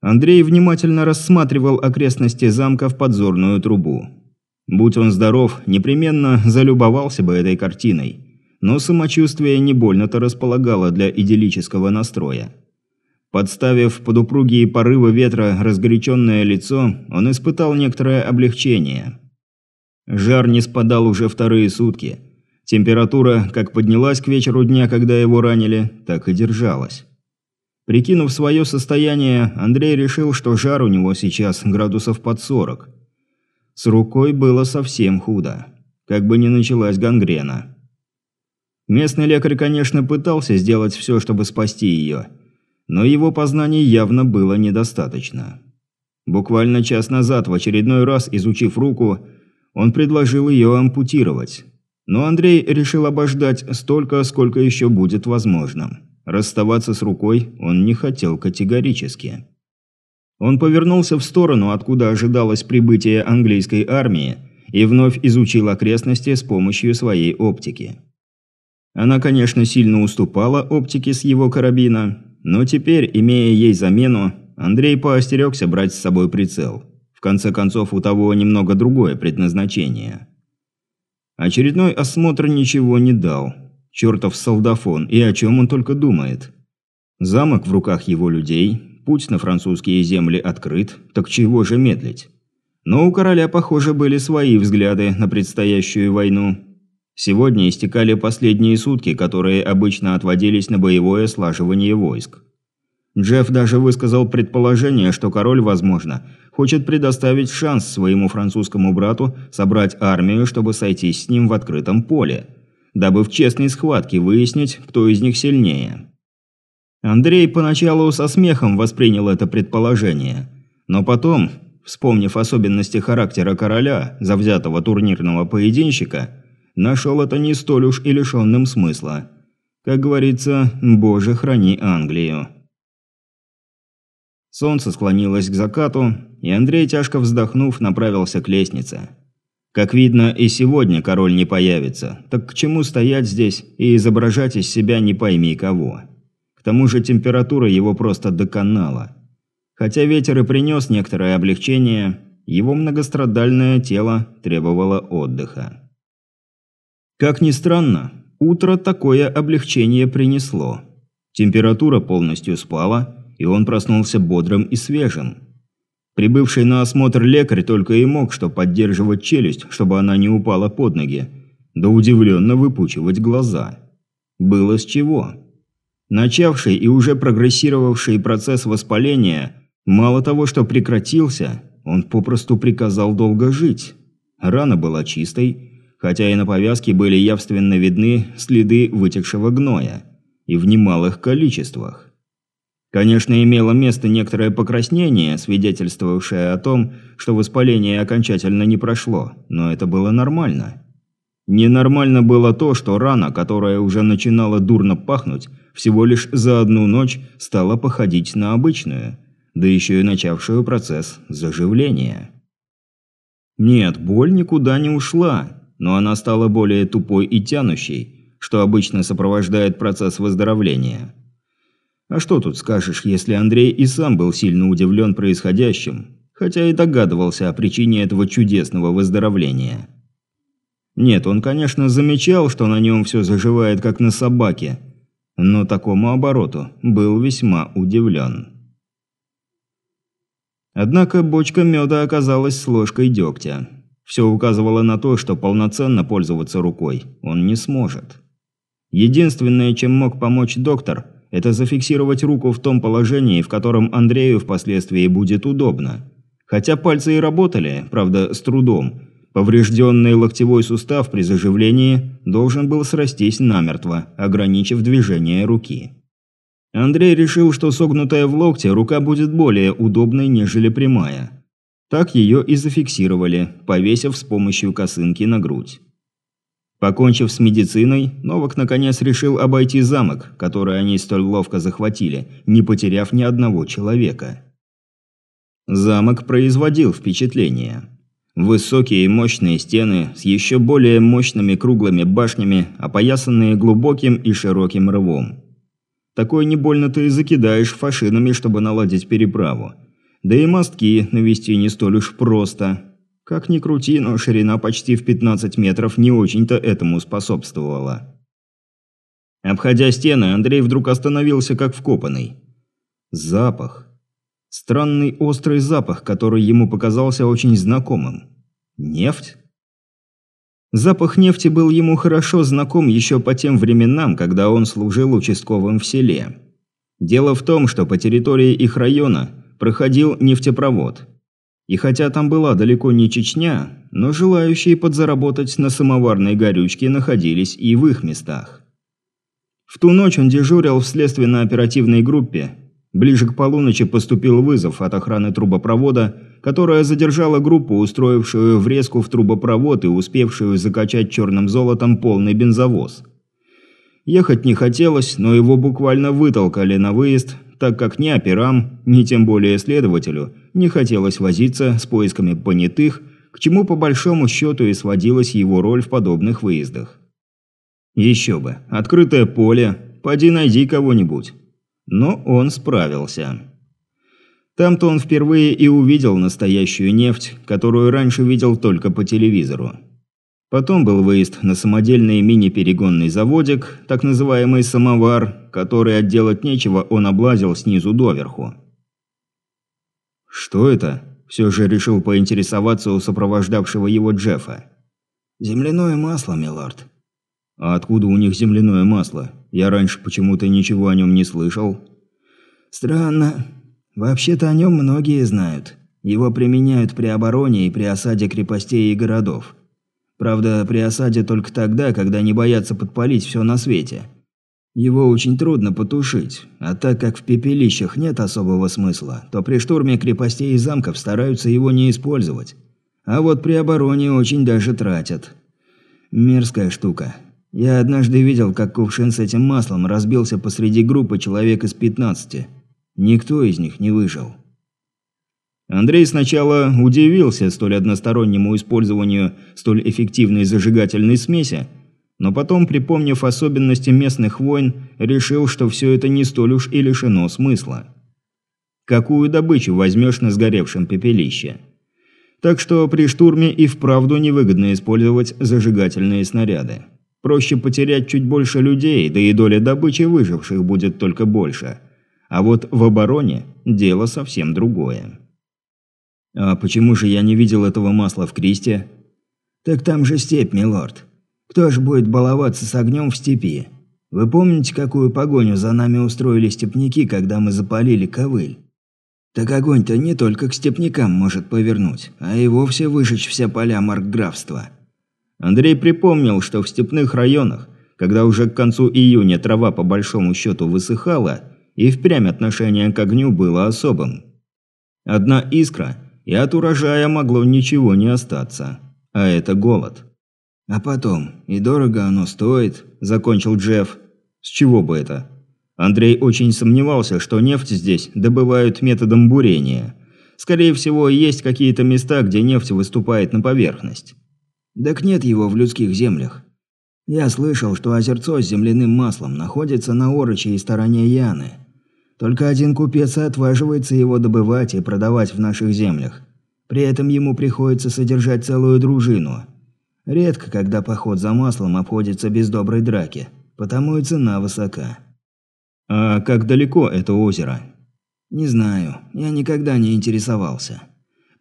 Андрей внимательно рассматривал окрестности замка в подзорную трубу. Будь он здоров, непременно залюбовался бы этой картиной. Но самочувствие не больно-то располагало для идиллического настроя. Подставив под упругие порывы ветра разгоряченное лицо, он испытал некоторое облегчение. Жар не спадал уже вторые сутки. Температура как поднялась к вечеру дня, когда его ранили, так и держалась. Прикинув свое состояние, Андрей решил, что жар у него сейчас градусов под 40. С рукой было совсем худо. Как бы ни началась гангрена. Местный лекарь, конечно, пытался сделать все, чтобы спасти ее, но его познаний явно было недостаточно. Буквально час назад, в очередной раз изучив руку, он предложил ее ампутировать. Но Андрей решил обождать столько, сколько еще будет возможным. Расставаться с рукой он не хотел категорически. Он повернулся в сторону, откуда ожидалось прибытие английской армии, и вновь изучил окрестности с помощью своей оптики. Она, конечно, сильно уступала оптике с его карабина, но теперь, имея ей замену, Андрей поостерегся брать с собой прицел. В конце концов, у того немного другое предназначение. Очередной осмотр ничего не дал. Чертов солдафон, и о чем он только думает. Замок в руках его людей, путь на французские земли открыт, так чего же медлить? Но у короля, похоже, были свои взгляды на предстоящую войну. Сегодня истекали последние сутки, которые обычно отводились на боевое слаживание войск. Джефф даже высказал предположение, что король, возможно, хочет предоставить шанс своему французскому брату собрать армию, чтобы сойтись с ним в открытом поле, дабы в честной схватке выяснить, кто из них сильнее. Андрей поначалу со смехом воспринял это предположение, но потом, вспомнив особенности характера короля, завзятого турнирного поединщика, нашел это не столь уж и лишенным смысла. Как говорится, «Боже, храни Англию». Солнце склонилось к закату, и Андрей, тяжко вздохнув, направился к лестнице. Как видно, и сегодня король не появится, так к чему стоять здесь и изображать из себя не пойми кого. К тому же температура его просто доконала. Хотя ветер и принес некоторое облегчение, его многострадальное тело требовало отдыха. Как ни странно, утро такое облегчение принесло. Температура полностью спала, и он проснулся бодрым и свежим. Прибывший на осмотр лекарь только и мог что поддерживать челюсть, чтобы она не упала под ноги, да удивленно выпучивать глаза. Было с чего. Начавший и уже прогрессировавший процесс воспаления, мало того, что прекратился, он попросту приказал долго жить. Рана была чистой, хотя и на повязке были явственно видны следы вытекшего гноя, и в немалых количествах. Конечно, имело место некоторое покраснение, свидетельствовавшее о том, что воспаление окончательно не прошло, но это было нормально. Ненормально было то, что рана, которая уже начинала дурно пахнуть, всего лишь за одну ночь стала походить на обычную, да еще и начавшую процесс заживления. Нет, боль никуда не ушла, но она стала более тупой и тянущей, что обычно сопровождает процесс выздоровления. А что тут скажешь, если Андрей и сам был сильно удивлен происходящим, хотя и догадывался о причине этого чудесного выздоровления. Нет, он, конечно, замечал, что на нем все заживает, как на собаке, но такому обороту был весьма удивлен. Однако бочка меда оказалась с ложкой дегтя. Все указывало на то, что полноценно пользоваться рукой он не сможет. Единственное, чем мог помочь доктор – это зафиксировать руку в том положении, в котором Андрею впоследствии будет удобно. Хотя пальцы и работали, правда, с трудом. Поврежденный локтевой сустав при заживлении должен был срастись намертво, ограничив движение руки. Андрей решил, что согнутая в локте рука будет более удобной, нежели прямая. Так ее и зафиксировали, повесив с помощью косынки на грудь. Покончив с медициной, Новак наконец решил обойти замок, который они столь ловко захватили, не потеряв ни одного человека. Замок производил впечатление. Высокие и мощные стены с еще более мощными круглыми башнями, опоясанные глубоким и широким рвом. Такой не больно ты и закидаешь фашинами, чтобы наладить переправу. Да и мостки навести не столь уж просто – как ни крути, но ширина почти в 15 метров не очень-то этому способствовала. Обходя стены, Андрей вдруг остановился как вкопанный. Запах. Странный острый запах, который ему показался очень знакомым. Нефть? Запах нефти был ему хорошо знаком еще по тем временам, когда он служил участковым в селе. Дело в том, что по территории их района проходил нефтепровод – И хотя там была далеко не Чечня, но желающие подзаработать на самоварной горючке находились и в их местах. В ту ночь он дежурил в следственно-оперативной группе. Ближе к полуночи поступил вызов от охраны трубопровода, которая задержала группу, устроившую врезку в трубопровод и успевшую закачать черным золотом полный бензовоз. Ехать не хотелось, но его буквально вытолкали на выезд, так как ни операм, ни тем более следователю не хотелось возиться с поисками понятых, к чему по большому счету и сводилась его роль в подобных выездах. Еще бы, открытое поле, поди найди кого-нибудь. Но он справился. Там-то он впервые и увидел настоящую нефть, которую раньше видел только по телевизору. Потом был выезд на самодельный мини-перегонный заводик, так называемый «самовар», который отделать нечего он облазил снизу доверху. «Что это?» – все же решил поинтересоваться у сопровождавшего его Джеффа. «Земляное масло, милорд». «А откуда у них земляное масло? Я раньше почему-то ничего о нем не слышал». «Странно. Вообще-то о нем многие знают. Его применяют при обороне и при осаде крепостей и городов». Правда, при осаде только тогда, когда не боятся подпалить все на свете. Его очень трудно потушить, а так как в пепелищах нет особого смысла, то при штурме крепостей и замков стараются его не использовать. А вот при обороне очень даже тратят. Мерзкая штука. Я однажды видел, как кувшин с этим маслом разбился посреди группы человек из 15. Никто из них не выжил. Андрей сначала удивился столь одностороннему использованию столь эффективной зажигательной смеси, но потом, припомнив особенности местных войн, решил, что все это не столь уж и лишено смысла. Какую добычу возьмешь на сгоревшем пепелище? Так что при штурме и вправду невыгодно использовать зажигательные снаряды. Проще потерять чуть больше людей, да и доля добычи выживших будет только больше. А вот в обороне дело совсем другое. «А почему же я не видел этого масла в Кристе?» «Так там же степь, милорд. Кто ж будет баловаться с огнем в степи? Вы помните, какую погоню за нами устроили степняки, когда мы запалили ковыль? Так огонь-то не только к степнякам может повернуть, а и вовсе выжечь все поля маркграфства». Андрей припомнил, что в степных районах, когда уже к концу июня трава по большому счету высыхала, и впрямь отношение к огню было особым. Одна искра – и от урожая могло ничего не остаться. А это голод. «А потом, и дорого оно стоит», – закончил Джефф. «С чего бы это?» Андрей очень сомневался, что нефть здесь добывают методом бурения. Скорее всего, есть какие-то места, где нефть выступает на поверхность. «Так нет его в людских землях. Я слышал, что озерцо с земляным маслом находится на орочей стороне Яны. Только один купец отваживается его добывать и продавать в наших землях. При этом ему приходится содержать целую дружину. Редко, когда поход за маслом обходится без доброй драки, потому и цена высока. А как далеко это озеро? Не знаю, я никогда не интересовался.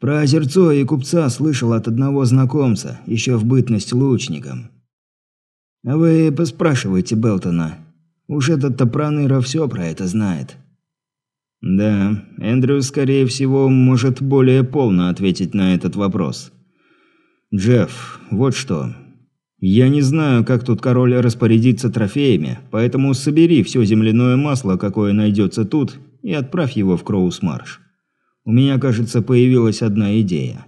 Про озерцо и купца слышал от одного знакомца, еще в бытность лучником. А вы поспрашивайте Белтона. Уж этот-то проныра все про это знает. Да, Эндрю, скорее всего, может более полно ответить на этот вопрос. Джефф, вот что. Я не знаю, как тут король распорядится трофеями, поэтому собери все земляное масло, какое найдется тут, и отправь его в Кроусмарш. У меня, кажется, появилась одна идея.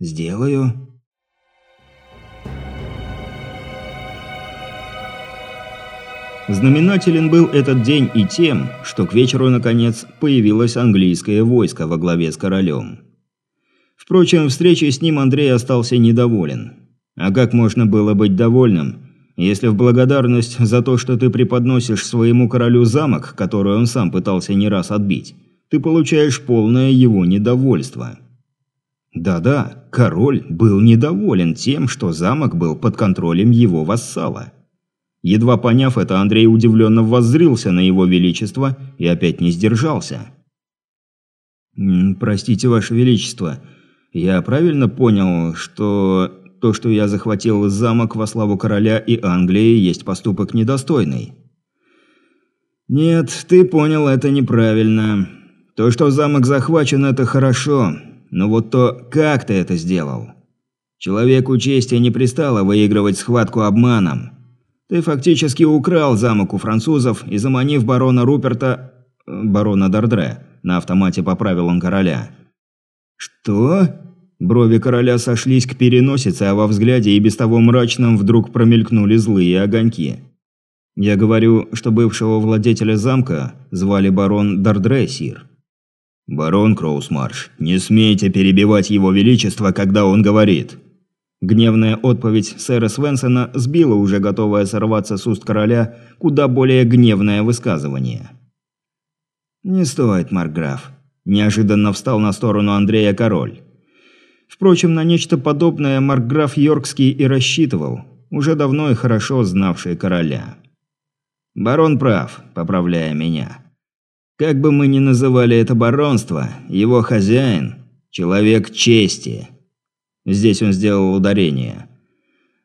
Сделаю. Знаменателен был этот день и тем, что к вечеру, наконец, появилось английское войско во главе с королем. Впрочем, встречей с ним Андрей остался недоволен. А как можно было быть довольным, если в благодарность за то, что ты преподносишь своему королю замок, который он сам пытался не раз отбить, ты получаешь полное его недовольство? Да-да, король был недоволен тем, что замок был под контролем его вассала. Едва поняв это, Андрей удивленно воззрился на его величество и опять не сдержался. «Простите, ваше величество, я правильно понял, что то, что я захватил замок во славу короля и Англии, есть поступок недостойный?» «Нет, ты понял это неправильно. То, что замок захвачен, это хорошо. Но вот то, как ты это сделал? Человеку чести не пристало выигрывать схватку обманом. Ты фактически украл замок у французов и, заманив барона Руперта... Э, барона Дардре, на автомате поправил он короля. «Что?» Брови короля сошлись к переносице, а во взгляде и без того мрачном вдруг промелькнули злые огоньки. Я говорю, что бывшего владетеля замка звали барон Дардре, сир. «Барон Кроусмарш, не смейте перебивать его величество, когда он говорит!» Гневная отповедь сэра Свенсона сбила уже готовое сорваться с уст короля куда более гневное высказывание. «Не стоит, Маркграф», – неожиданно встал на сторону Андрея король. Впрочем, на нечто подобное Маркграф Йоркский и рассчитывал, уже давно и хорошо знавший короля. «Барон прав», – поправляя меня. «Как бы мы ни называли это баронство, его хозяин – человек чести». Здесь он сделал ударение.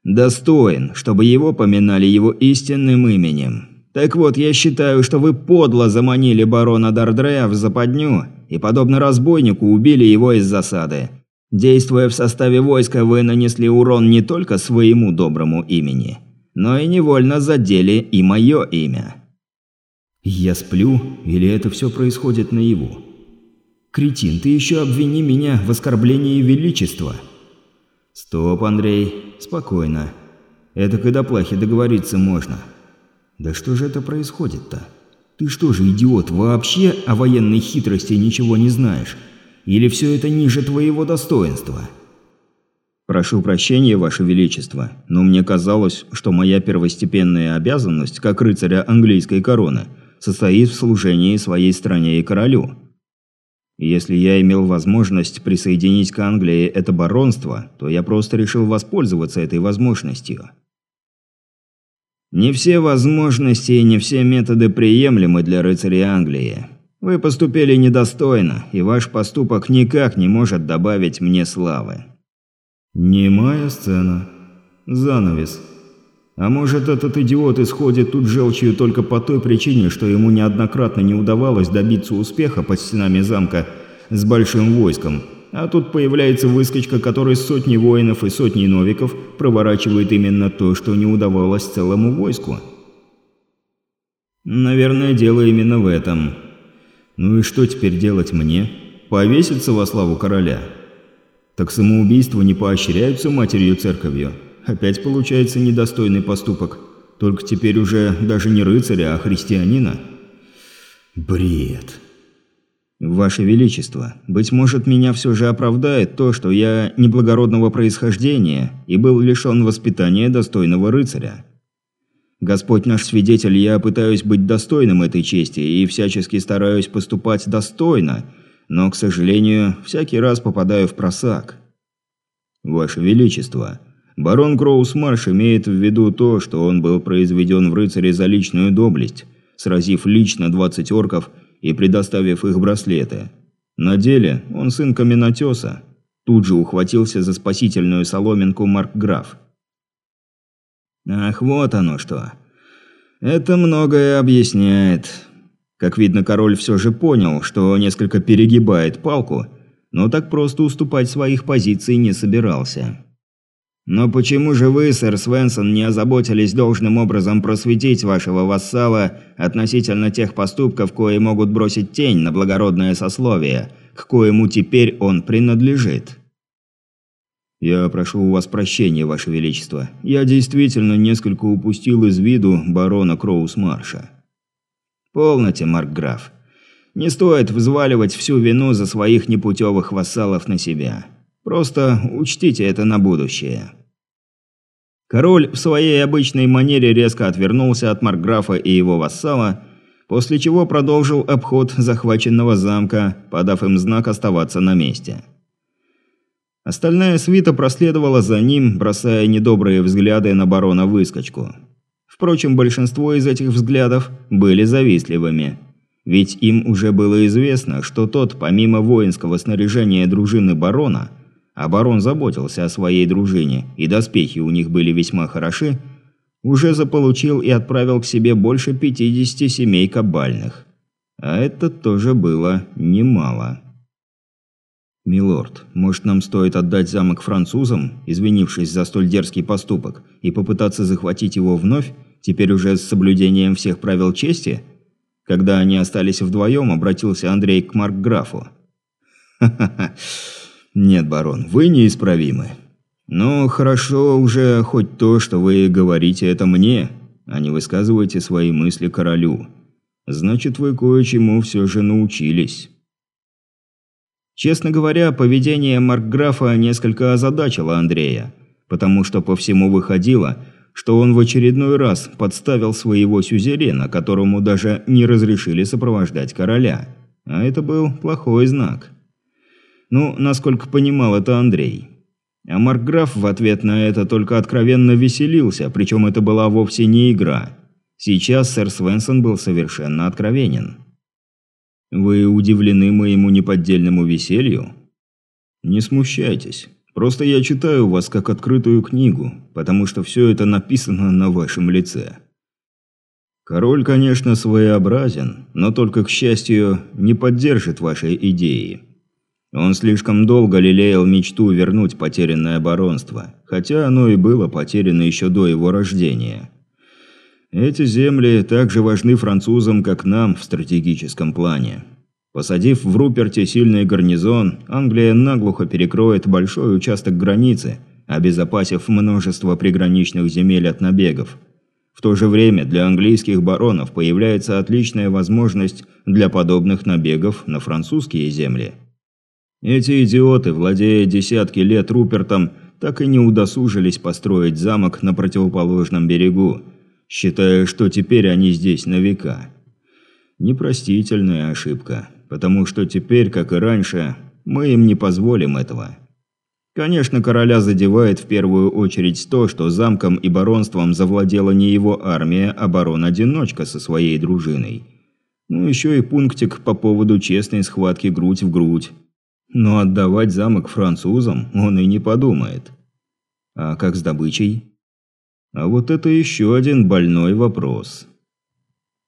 «Достоин, чтобы его поминали его истинным именем. Так вот, я считаю, что вы подло заманили барона Дардрея в западню и, подобно разбойнику, убили его из засады. Действуя в составе войска, вы нанесли урон не только своему доброму имени, но и невольно задели и мое имя». «Я сплю? Или это все происходит наяву?» «Кретин, ты еще обвини меня в оскорблении величества!» «Стоп, Андрей, спокойно. Это когда плохи договориться можно». «Да что же это происходит-то? Ты что же, идиот, вообще о военной хитрости ничего не знаешь? Или все это ниже твоего достоинства?» «Прошу прощения, Ваше Величество, но мне казалось, что моя первостепенная обязанность, как рыцаря английской короны, состоит в служении своей стране и королю. Если я имел возможность присоединить к Англии это баронство, то я просто решил воспользоваться этой возможностью. Не все возможности и не все методы приемлемы для рыцарей Англии. Вы поступили недостойно, и ваш поступок никак не может добавить мне славы. Немая сцена. Занавес. А может, этот идиот исходит тут желчью только по той причине, что ему неоднократно не удавалось добиться успеха под стенами замка с большим войском, а тут появляется выскочка, который с сотней воинов и сотней новиков проворачивает именно то, что не удавалось целому войску. Наверное, дело именно в этом. Ну и что теперь делать мне? Повеситься во славу короля? Так самоубийства не поощряются матерью церковью. Опять получается недостойный поступок. Только теперь уже даже не рыцаря, а христианина. Бред. «Ваше Величество, быть может, меня все же оправдает то, что я неблагородного происхождения и был лишен воспитания достойного рыцаря. Господь наш свидетель, я пытаюсь быть достойным этой чести и всячески стараюсь поступать достойно, но, к сожалению, всякий раз попадаю в просак. Ваше Величество, барон Кроусмарш имеет в виду то, что он был произведен в рыцаре за личную доблесть, сразив лично 20 орков – и предоставив их браслеты. На деле он сын каменотеса. Тут же ухватился за спасительную соломинку Маркграф. Ах, вот оно что. Это многое объясняет. Как видно, король все же понял, что несколько перегибает палку, но так просто уступать своих позиций не собирался. Но почему же вы, сэр Свенсон, не озаботились должным образом просветить вашего вассала относительно тех поступков, кои могут бросить тень на благородное сословие, к коему теперь он принадлежит? Я прошу у вас прощения, ваше величество. Я действительно несколько упустил из виду барона Кроусмарша. Полноте, Маркграф. Не стоит взваливать всю вину за своих непутевых вассалов на себя. Просто учтите это на будущее». Король в своей обычной манере резко отвернулся от Маркграфа и его вассала, после чего продолжил обход захваченного замка, подав им знак оставаться на месте. Остальная свита проследовала за ним, бросая недобрые взгляды на барона-выскочку. Впрочем, большинство из этих взглядов были завистливыми. Ведь им уже было известно, что тот, помимо воинского снаряжения дружины барона – барон заботился о своей дружине, и доспехи у них были весьма хороши, уже заполучил и отправил к себе больше 50 семей кабальных. А это тоже было немало. «Милорд, может, нам стоит отдать замок французам, извинившись за столь дерзкий поступок, и попытаться захватить его вновь, теперь уже с соблюдением всех правил чести?» Когда они остались вдвоем, обратился Андрей к Маркграфу. «Ха-ха-ха. Нет, барон, вы неисправимы. Но хорошо уже хоть то, что вы говорите это мне, а не высказываете свои мысли королю. Значит, вы кое-чему все же научились». Честно говоря, поведение Маркграфа несколько озадачило Андрея, потому что по всему выходило, что он в очередной раз подставил своего сюзерена, которому даже не разрешили сопровождать короля. А это был плохой знак. Ну, насколько понимал это Андрей. А Маркграф в ответ на это только откровенно веселился, причем это была вовсе не игра. Сейчас сэр Свенсон был совершенно откровенен. Вы удивлены моему неподдельному веселью? Не смущайтесь. Просто я читаю вас как открытую книгу, потому что все это написано на вашем лице. Король, конечно, своеобразен, но только, к счастью, не поддержит вашей идеи. Он слишком долго лелеял мечту вернуть потерянное баронство, хотя оно и было потеряно еще до его рождения. Эти земли так же важны французам, как нам в стратегическом плане. Посадив в Руперте сильный гарнизон, Англия наглухо перекроет большой участок границы, обезопасив множество приграничных земель от набегов. В то же время для английских баронов появляется отличная возможность для подобных набегов на французские земли. Эти идиоты, владея десятки лет Рупертом, так и не удосужились построить замок на противоположном берегу, считая, что теперь они здесь на века. Непростительная ошибка, потому что теперь, как и раньше, мы им не позволим этого. Конечно, короля задевает в первую очередь то, что замком и баронством завладела не его армия, а барон-одиночка со своей дружиной. Ну, еще и пунктик по поводу честной схватки грудь в грудь. Но отдавать замок французам он и не подумает. А как с добычей? А вот это еще один больной вопрос.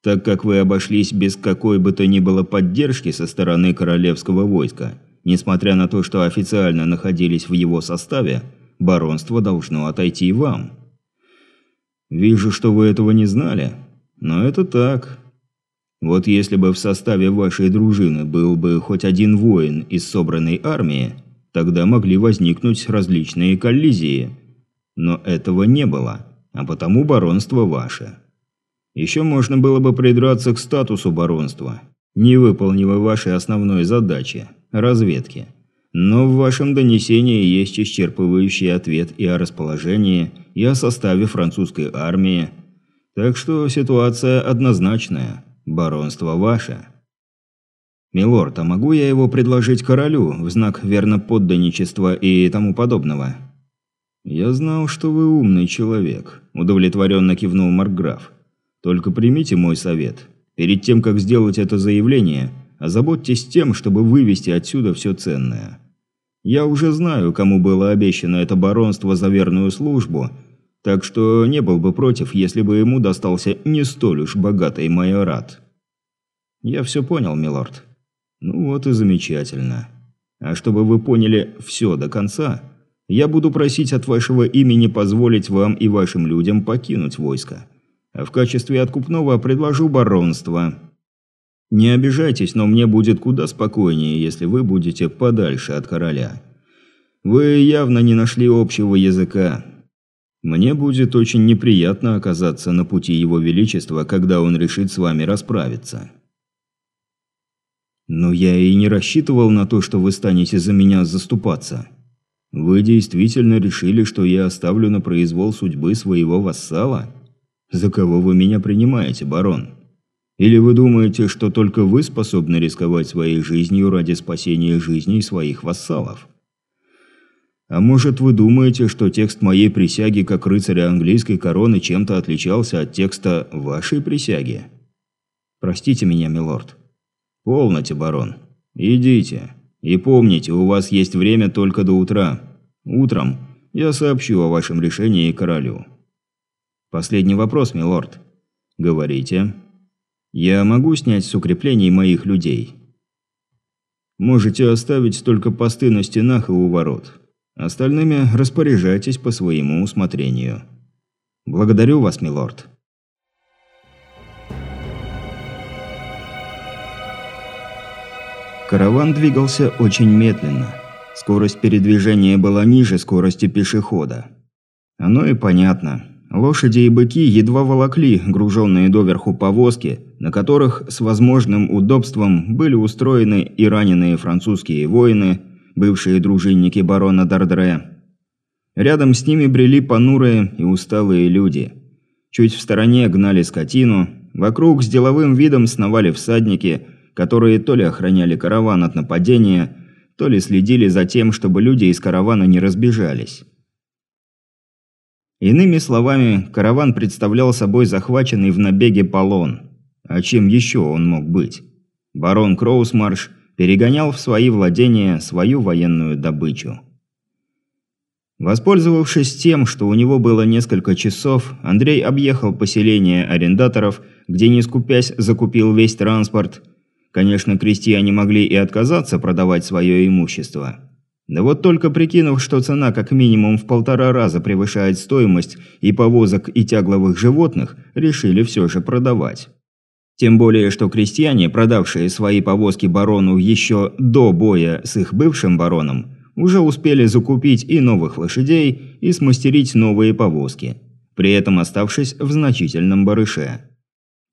Так как вы обошлись без какой бы то ни было поддержки со стороны королевского войска, несмотря на то, что официально находились в его составе, баронство должно отойти вам. Вижу, что вы этого не знали, но это так. Вот если бы в составе вашей дружины был бы хоть один воин из собранной армии, тогда могли возникнуть различные коллизии. Но этого не было а потому баронство ваше. Еще можно было бы придраться к статусу баронства, не выполнив вашей основной задачи – разведки. Но в вашем донесении есть исчерпывающий ответ и о расположении, и о составе французской армии. Так что ситуация однозначная. Баронство ваше. «Милорд, а могу я его предложить королю в знак верноподданничества и тому подобного?» «Я знал, что вы умный человек», – удовлетворенно кивнул Маркграф. «Только примите мой совет. Перед тем, как сделать это заявление, озаботьтесь тем, чтобы вывести отсюда все ценное. Я уже знаю, кому было обещано это баронство за верную службу, так что не был бы против, если бы ему достался не столь уж богатый майорат». «Я все понял, милорд». «Ну вот и замечательно. А чтобы вы поняли все до конца...» Я буду просить от вашего имени позволить вам и вашим людям покинуть войско. А в качестве откупного предложу баронство. Не обижайтесь, но мне будет куда спокойнее, если вы будете подальше от короля. Вы явно не нашли общего языка. Мне будет очень неприятно оказаться на пути его величества, когда он решит с вами расправиться. Но я и не рассчитывал на то, что вы станете за меня заступаться. Вы действительно решили, что я оставлю на произвол судьбы своего вассала? За кого вы меня принимаете, барон? Или вы думаете, что только вы способны рисковать своей жизнью ради спасения жизней своих вассалов? А может, вы думаете, что текст моей присяги как рыцаря английской короны чем-то отличался от текста вашей присяги? Простите меня, милорд. Полноте, барон. Идите. И помните, у вас есть время только до утра. Утром я сообщу о вашем решении королю. Последний вопрос, милорд. Говорите. Я могу снять с укреплений моих людей? Можете оставить только посты на стенах и у ворот. Остальными распоряжайтесь по своему усмотрению. Благодарю вас, милорд. Караван двигался очень медленно. Скорость передвижения была ниже скорости пешехода. Оно и понятно. Лошади и быки едва волокли груженные доверху повозки, на которых с возможным удобством были устроены и раненые французские воины, бывшие дружинники барона Дардре. Рядом с ними брели понурые и усталые люди. Чуть в стороне гнали скотину, вокруг с деловым видом сновали всадники, которые то ли охраняли караван от нападения, то ли следили за тем, чтобы люди из каравана не разбежались. Иными словами, караван представлял собой захваченный в набеге полон. А чем еще он мог быть? Барон Кроусмарш перегонял в свои владения свою военную добычу. Воспользовавшись тем, что у него было несколько часов, Андрей объехал поселение арендаторов, где не скупясь закупил весь транспорт. Конечно, крестьяне могли и отказаться продавать свое имущество. Да вот только прикинув, что цена как минимум в полтора раза превышает стоимость и повозок, и тягловых животных, решили все же продавать. Тем более, что крестьяне, продавшие свои повозки барону еще до боя с их бывшим бароном, уже успели закупить и новых лошадей, и смастерить новые повозки, при этом оставшись в значительном барыше.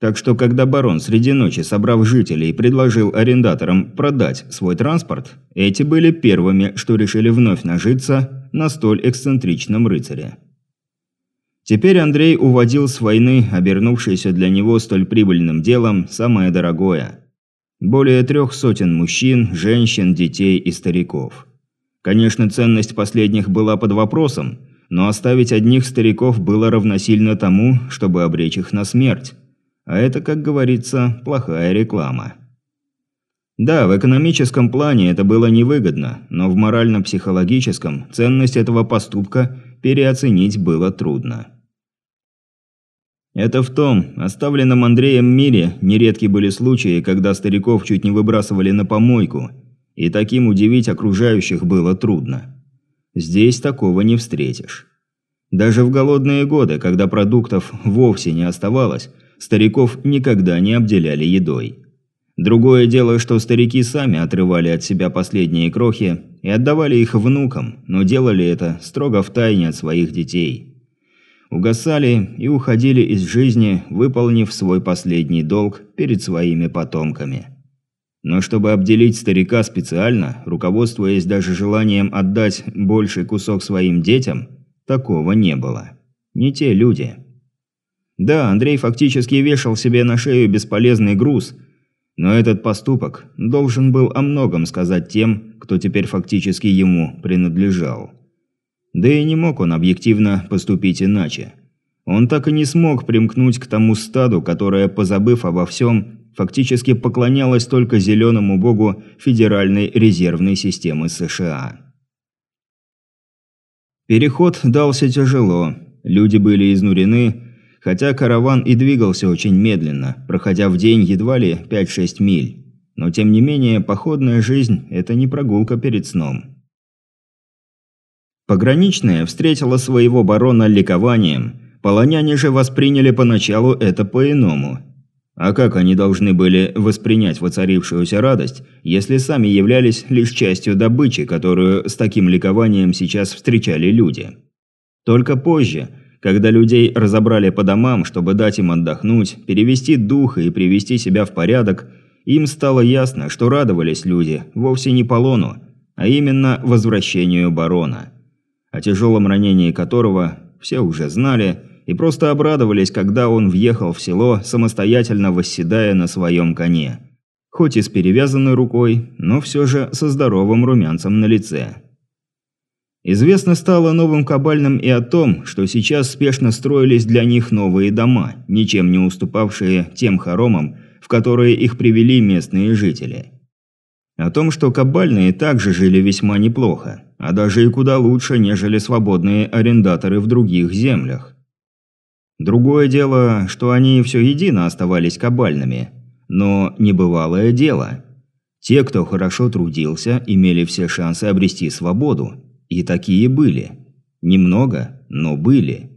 Так что, когда барон среди ночи, собрав жителей, предложил арендаторам продать свой транспорт, эти были первыми, что решили вновь нажиться на столь эксцентричном рыцаре. Теперь Андрей уводил с войны, обернувшееся для него столь прибыльным делом, самое дорогое. Более трех сотен мужчин, женщин, детей и стариков. Конечно, ценность последних была под вопросом, но оставить одних стариков было равносильно тому, чтобы обречь их на смерть. А это, как говорится, плохая реклама. Да, в экономическом плане это было невыгодно, но в морально-психологическом ценность этого поступка переоценить было трудно. Это в том, оставленном Андреем мире нередки были случаи, когда стариков чуть не выбрасывали на помойку, и таким удивить окружающих было трудно. Здесь такого не встретишь. Даже в голодные годы, когда продуктов вовсе не оставалось, стариков никогда не обделяли едой. Другое дело, что старики сами отрывали от себя последние крохи и отдавали их внукам, но делали это строго в тайне от своих детей. Угасали и уходили из жизни, выполнив свой последний долг перед своими потомками. Но чтобы обделить старика специально, руководствуясь даже желанием отдать больший кусок своим детям, такого не было. Не те люди. Да, Андрей фактически вешал себе на шею бесполезный груз, но этот поступок должен был о многом сказать тем, кто теперь фактически ему принадлежал. Да и не мог он объективно поступить иначе. Он так и не смог примкнуть к тому стаду, которое, позабыв обо всем, фактически поклонялось только зеленому богу Федеральной резервной системы США. Переход дался тяжело, люди были изнурены, хотя караван и двигался очень медленно, проходя в день едва ли 5-6 миль. Но тем не менее, походная жизнь – это не прогулка перед сном. Пограничная встретила своего барона ликованием, полоняне же восприняли поначалу это по-иному. А как они должны были воспринять воцарившуюся радость, если сами являлись лишь частью добычи, которую с таким ликованием сейчас встречали люди? Только позже – когда людей разобрали по домам, чтобы дать им отдохнуть, перевести дух и привести себя в порядок, им стало ясно, что радовались люди вовсе не Полону, а именно возвращению барона. О тяжелом ранении которого все уже знали и просто обрадовались, когда он въехал в село, самостоятельно восседая на своем коне. Хоть и с перевязанной рукой, но все же со здоровым румянцем на лице. Известно стало новым кабальным и о том, что сейчас спешно строились для них новые дома, ничем не уступавшие тем хоромам, в которые их привели местные жители. О том, что кабальные также жили весьма неплохо, а даже и куда лучше, нежели свободные арендаторы в других землях. Другое дело, что они все едино оставались кабальными, но небывалое дело – Те, кто хорошо трудился, имели все шансы обрести свободу. И такие были. Немного, но были.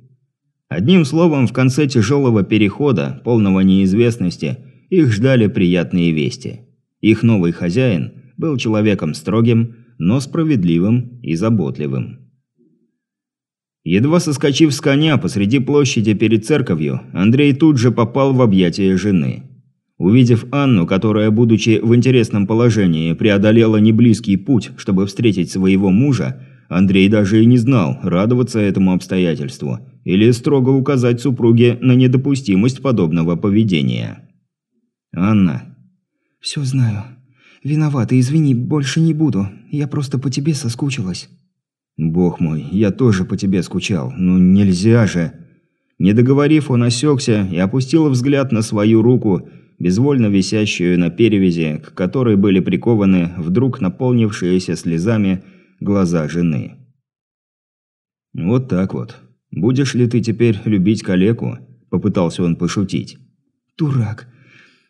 Одним словом, в конце тяжелого перехода, полного неизвестности, их ждали приятные вести. Их новый хозяин был человеком строгим, но справедливым и заботливым. Едва соскочив с коня посреди площади перед церковью, Андрей тут же попал в объятия жены. Увидев Анну, которая, будучи в интересном положении, преодолела неблизкий путь, чтобы встретить своего мужа, Андрей даже и не знал, радоваться этому обстоятельству или строго указать супруге на недопустимость подобного поведения. «Анна». «Все знаю. Виновата, извини, больше не буду. Я просто по тебе соскучилась». «Бог мой, я тоже по тебе скучал. Ну нельзя же!» Не договорив, он осекся и опустил взгляд на свою руку, безвольно висящую на перевязи, к которой были прикованы вдруг наполнившиеся слезами глаза жены. «Вот так вот. Будешь ли ты теперь любить калеку?» – попытался он пошутить. «Дурак.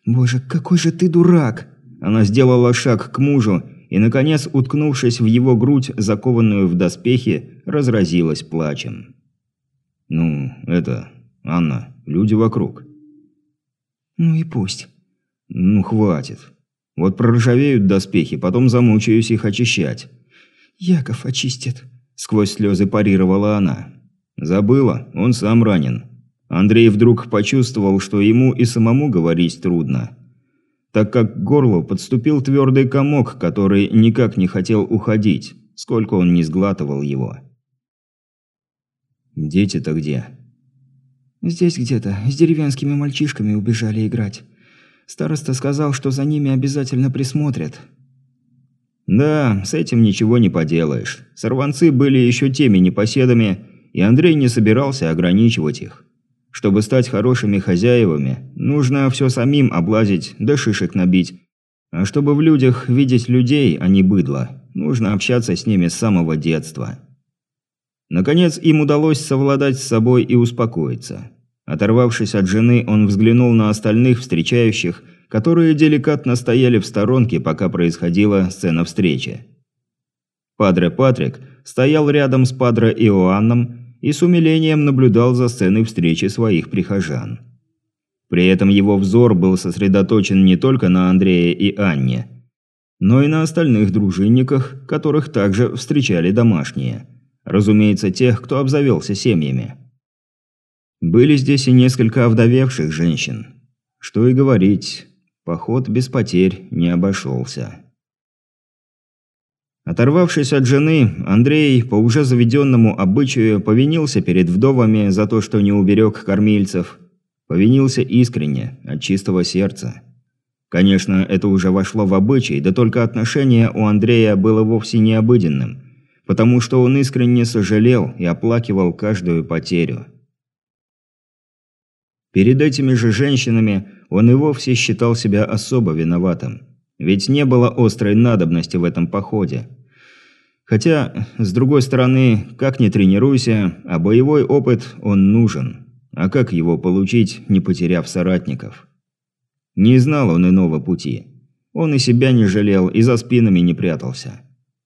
Боже, какой же ты дурак!» Она сделала шаг к мужу и, наконец, уткнувшись в его грудь, закованную в доспехи, разразилась плачем. «Ну, это... Анна, люди вокруг». «Ну и пусть». «Ну, хватит. Вот проржавеют доспехи, потом замучаюсь их очищать». «Яков очистит», – сквозь слезы парировала она. «Забыла, он сам ранен». Андрей вдруг почувствовал, что ему и самому говорить трудно так как к горлу подступил твердый комок, который никак не хотел уходить, сколько он не сглатывал его. «Дети-то где?» «Здесь где-то, с деревенскими мальчишками убежали играть. Староста сказал, что за ними обязательно присмотрят». «Да, с этим ничего не поделаешь. Сорванцы были еще теми непоседами, и Андрей не собирался ограничивать их. Чтобы стать хорошими хозяевами, нужно все самим облазить, да шишек набить. А чтобы в людях видеть людей, а не быдло, нужно общаться с ними с самого детства. Наконец, им удалось совладать с собой и успокоиться. Оторвавшись от жены, он взглянул на остальных встречающих, которые деликатно стояли в сторонке, пока происходила сцена встречи. Падре Патрик стоял рядом с Падре Иоанном и с умилением наблюдал за сценой встречи своих прихожан. При этом его взор был сосредоточен не только на Андрея и Анне, но и на остальных дружинниках, которых также встречали домашние. Разумеется, тех, кто обзавелся семьями. Были здесь и несколько овдовевших женщин. Что и говорить, поход без потерь не обошелся. Оторвавшись от жены, Андрей по уже заведенному обычаю повинился перед вдовами за то, что не уберег кормильцев. Повинился искренне, от чистого сердца. Конечно, это уже вошло в обычай, да только отношение у Андрея было вовсе не обыденным, потому что он искренне сожалел и оплакивал каждую потерю. Перед этими же женщинами он и вовсе считал себя особо виноватым. Ведь не было острой надобности в этом походе. Хотя, с другой стороны, как ни тренируйся, а боевой опыт он нужен. А как его получить, не потеряв соратников? Не знал он иного пути. Он и себя не жалел, и за спинами не прятался.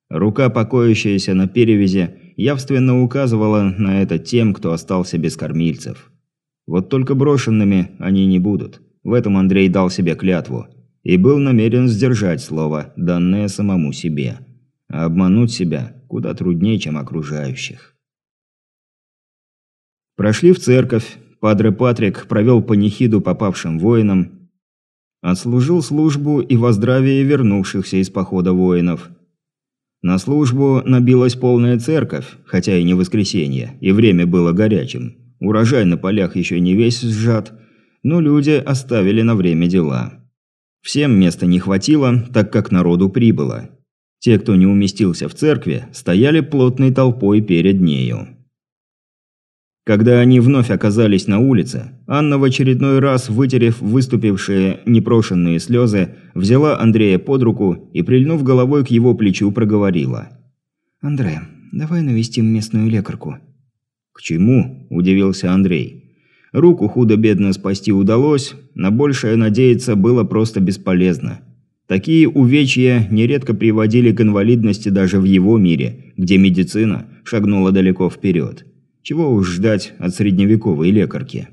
Рука, покоящаяся на перевязи, явственно указывала на это тем, кто остался без кормильцев. Вот только брошенными они не будут. В этом Андрей дал себе клятву – и был намерен сдержать слово, данное самому себе. А обмануть себя куда труднее, чем окружающих. Прошли в церковь, Падре Патрик провел панихиду попавшим воинам, отслужил службу и во здравие вернувшихся из похода воинов. На службу набилась полная церковь, хотя и не воскресенье, и время было горячим. Урожай на полях еще не весь сжат, но люди оставили на время дела. Всем места не хватило, так как народу прибыло. Те, кто не уместился в церкви, стояли плотной толпой перед нею. Когда они вновь оказались на улице, Анна в очередной раз, вытерев выступившие непрошенные слезы, взяла Андрея под руку и, прильнув головой к его плечу, проговорила. «Андрей, давай навестим местную лекарку». «К чему?» – удивился Андрей. Руку худо-бедно спасти удалось, на большее надеяться было просто бесполезно. Такие увечья нередко приводили к инвалидности даже в его мире, где медицина шагнула далеко вперед. Чего уж ждать от средневековой лекарки.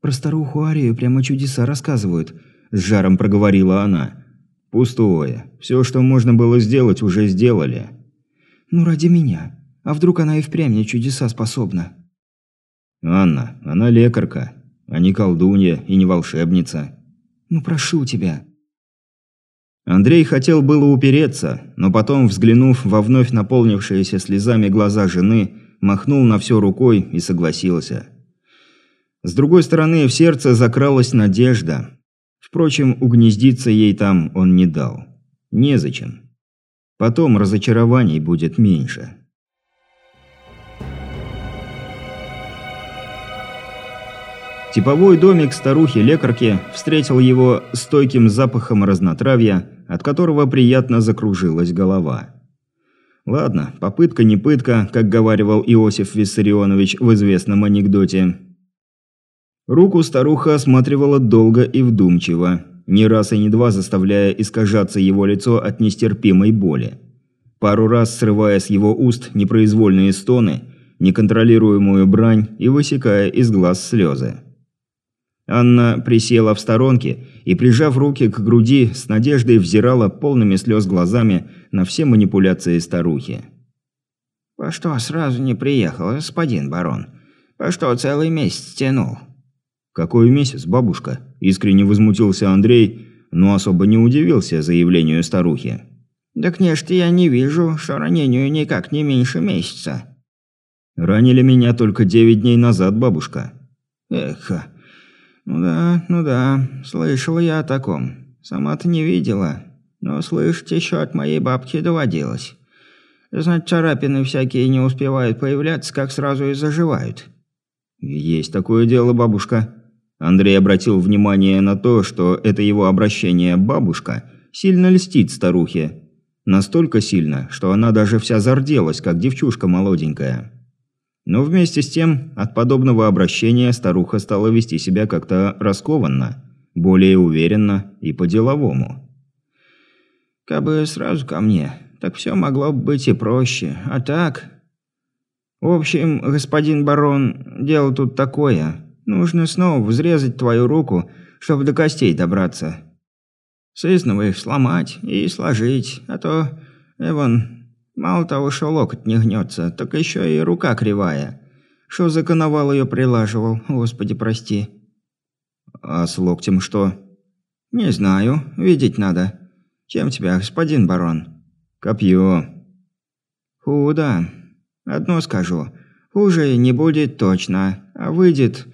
«Про старуху Арию прямо чудеса рассказывают», – с жаром проговорила она. «Пустое. Все, что можно было сделать, уже сделали». «Ну, ради меня. А вдруг она и впрямь на чудеса способна?» «Анна, она лекарка, а не колдунья и не волшебница». «Ну, прошу тебя». Андрей хотел было упереться, но потом, взглянув во вновь наполнившиеся слезами глаза жены, махнул на все рукой и согласился. С другой стороны, в сердце закралась надежда. Впрочем, угнездиться ей там он не дал. Незачем. Потом разочарований будет меньше. Типовой домик старухи-лекарки встретил его стойким запахом разнотравья, от которого приятно закружилась голова. Ладно, попытка не пытка, как говаривал Иосиф Виссарионович в известном анекдоте. Руку старуха осматривала долго и вдумчиво, не раз и не два заставляя искажаться его лицо от нестерпимой боли. Пару раз срывая с его уст непроизвольные стоны, неконтролируемую брань и высекая из глаз слезы. Анна присела в сторонке и, прижав руки к груди, с надеждой взирала полными слез глазами на все манипуляции старухи. «По что сразу не приехал, господин барон? По что целый месяц тянул?» «Какой месяц, бабушка?» – искренне возмутился Андрей, но особо не удивился заявлению старухи. «Так нечто я не вижу, что ранению никак не меньше месяца». «Ранили меня только девять дней назад, бабушка». «Эх, «Ну да, ну да, слышала я о таком. Сама-то не видела, но слышать еще от моей бабки доводилось. Знать, царапины всякие не успевают появляться, как сразу и заживают». «Есть такое дело, бабушка». Андрей обратил внимание на то, что это его обращение «бабушка» сильно льстит старухе. Настолько сильно, что она даже вся зарделась, как девчушка молоденькая. Но вместе с тем, от подобного обращения старуха стала вести себя как-то раскованно, более уверенно и по-деловому. «Кабы сразу ко мне, так все могло бы быть и проще. А так...» «В общем, господин барон, дело тут такое. Нужно снова взрезать твою руку, чтобы до костей добраться. Сызново их сломать и сложить, а то, Эван, Мало того, что локоть не гнется, так еще и рука кривая. Что за коновал ее прилаживал, господи прости. А с локтем что? Не знаю, видеть надо. Чем тебя, господин барон? Копье. Худо. Одно скажу. Хуже не будет точно, а выйдет...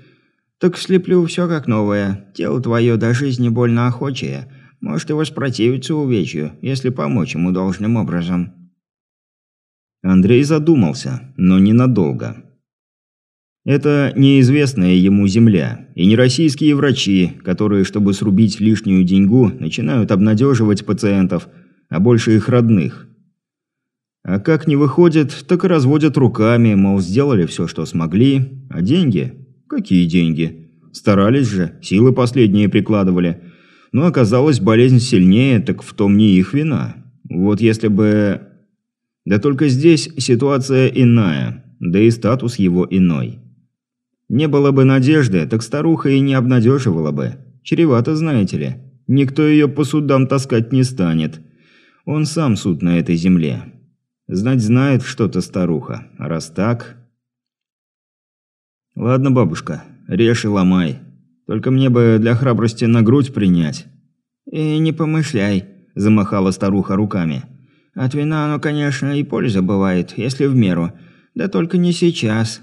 Так слеплю все как новое. Тело твое до жизни больно охочее. Может и воспротивиться увечью, если помочь ему должным образом. Андрей задумался, но ненадолго. Это неизвестная ему земля, и не российские врачи, которые, чтобы срубить лишнюю деньгу, начинают обнадеживать пациентов, а больше их родных. А как не выходит, так и разводят руками, мол, сделали все, что смогли, а деньги? Какие деньги? Старались же, силы последние прикладывали. Но оказалось, болезнь сильнее, так в том не их вина. Вот если бы да только здесь ситуация иная, да и статус его иной. Не было бы надежды, так старуха и не обнадеживала бы. Чревато, знаете ли. Никто ее по судам таскать не станет. Он сам суд на этой земле. Знать знает что-то старуха. Раз так... Ладно, бабушка, режь и ломай. Только мне бы для храбрости на грудь принять. И не помышляй, замахала старуха руками. От вина оно, конечно, и польза бывает, если в меру. Да только не сейчас.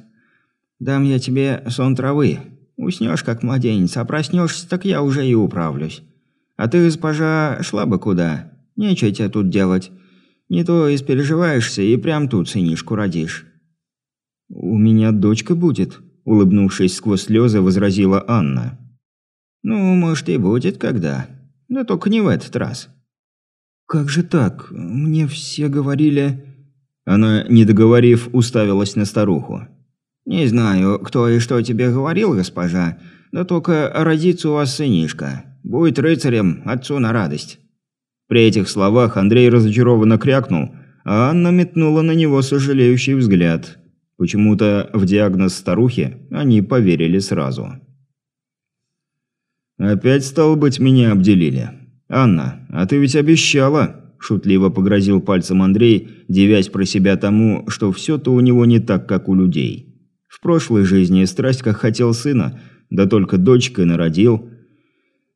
Дам я тебе сон травы. Уснешь, как младенец, а проснешься, так я уже и управлюсь. А ты, госпожа, шла бы куда? Нечего тебе тут делать. Не то испереживаешься и прям тут сынишку родишь». «У меня дочка будет», – улыбнувшись сквозь слезы, возразила Анна. «Ну, может, и будет когда. Да только не в этот раз». «Как же так? Мне все говорили...» Она, не договорив, уставилась на старуху. «Не знаю, кто и что тебе говорил, госпожа, да только родится у вас сынишка. Будет рыцарем, отцу на радость». При этих словах Андрей разочарованно крякнул, а Анна метнула на него сожалеющий взгляд. Почему-то в диагноз старухи они поверили сразу. «Опять, стало быть, меня обделили. Анна, а ты ведь обещала!» Шутливо погрозил пальцем Андрей, девясь про себя тому, что все-то у него не так, как у людей. В прошлой жизни страсть как хотел сына, да только дочкой народил.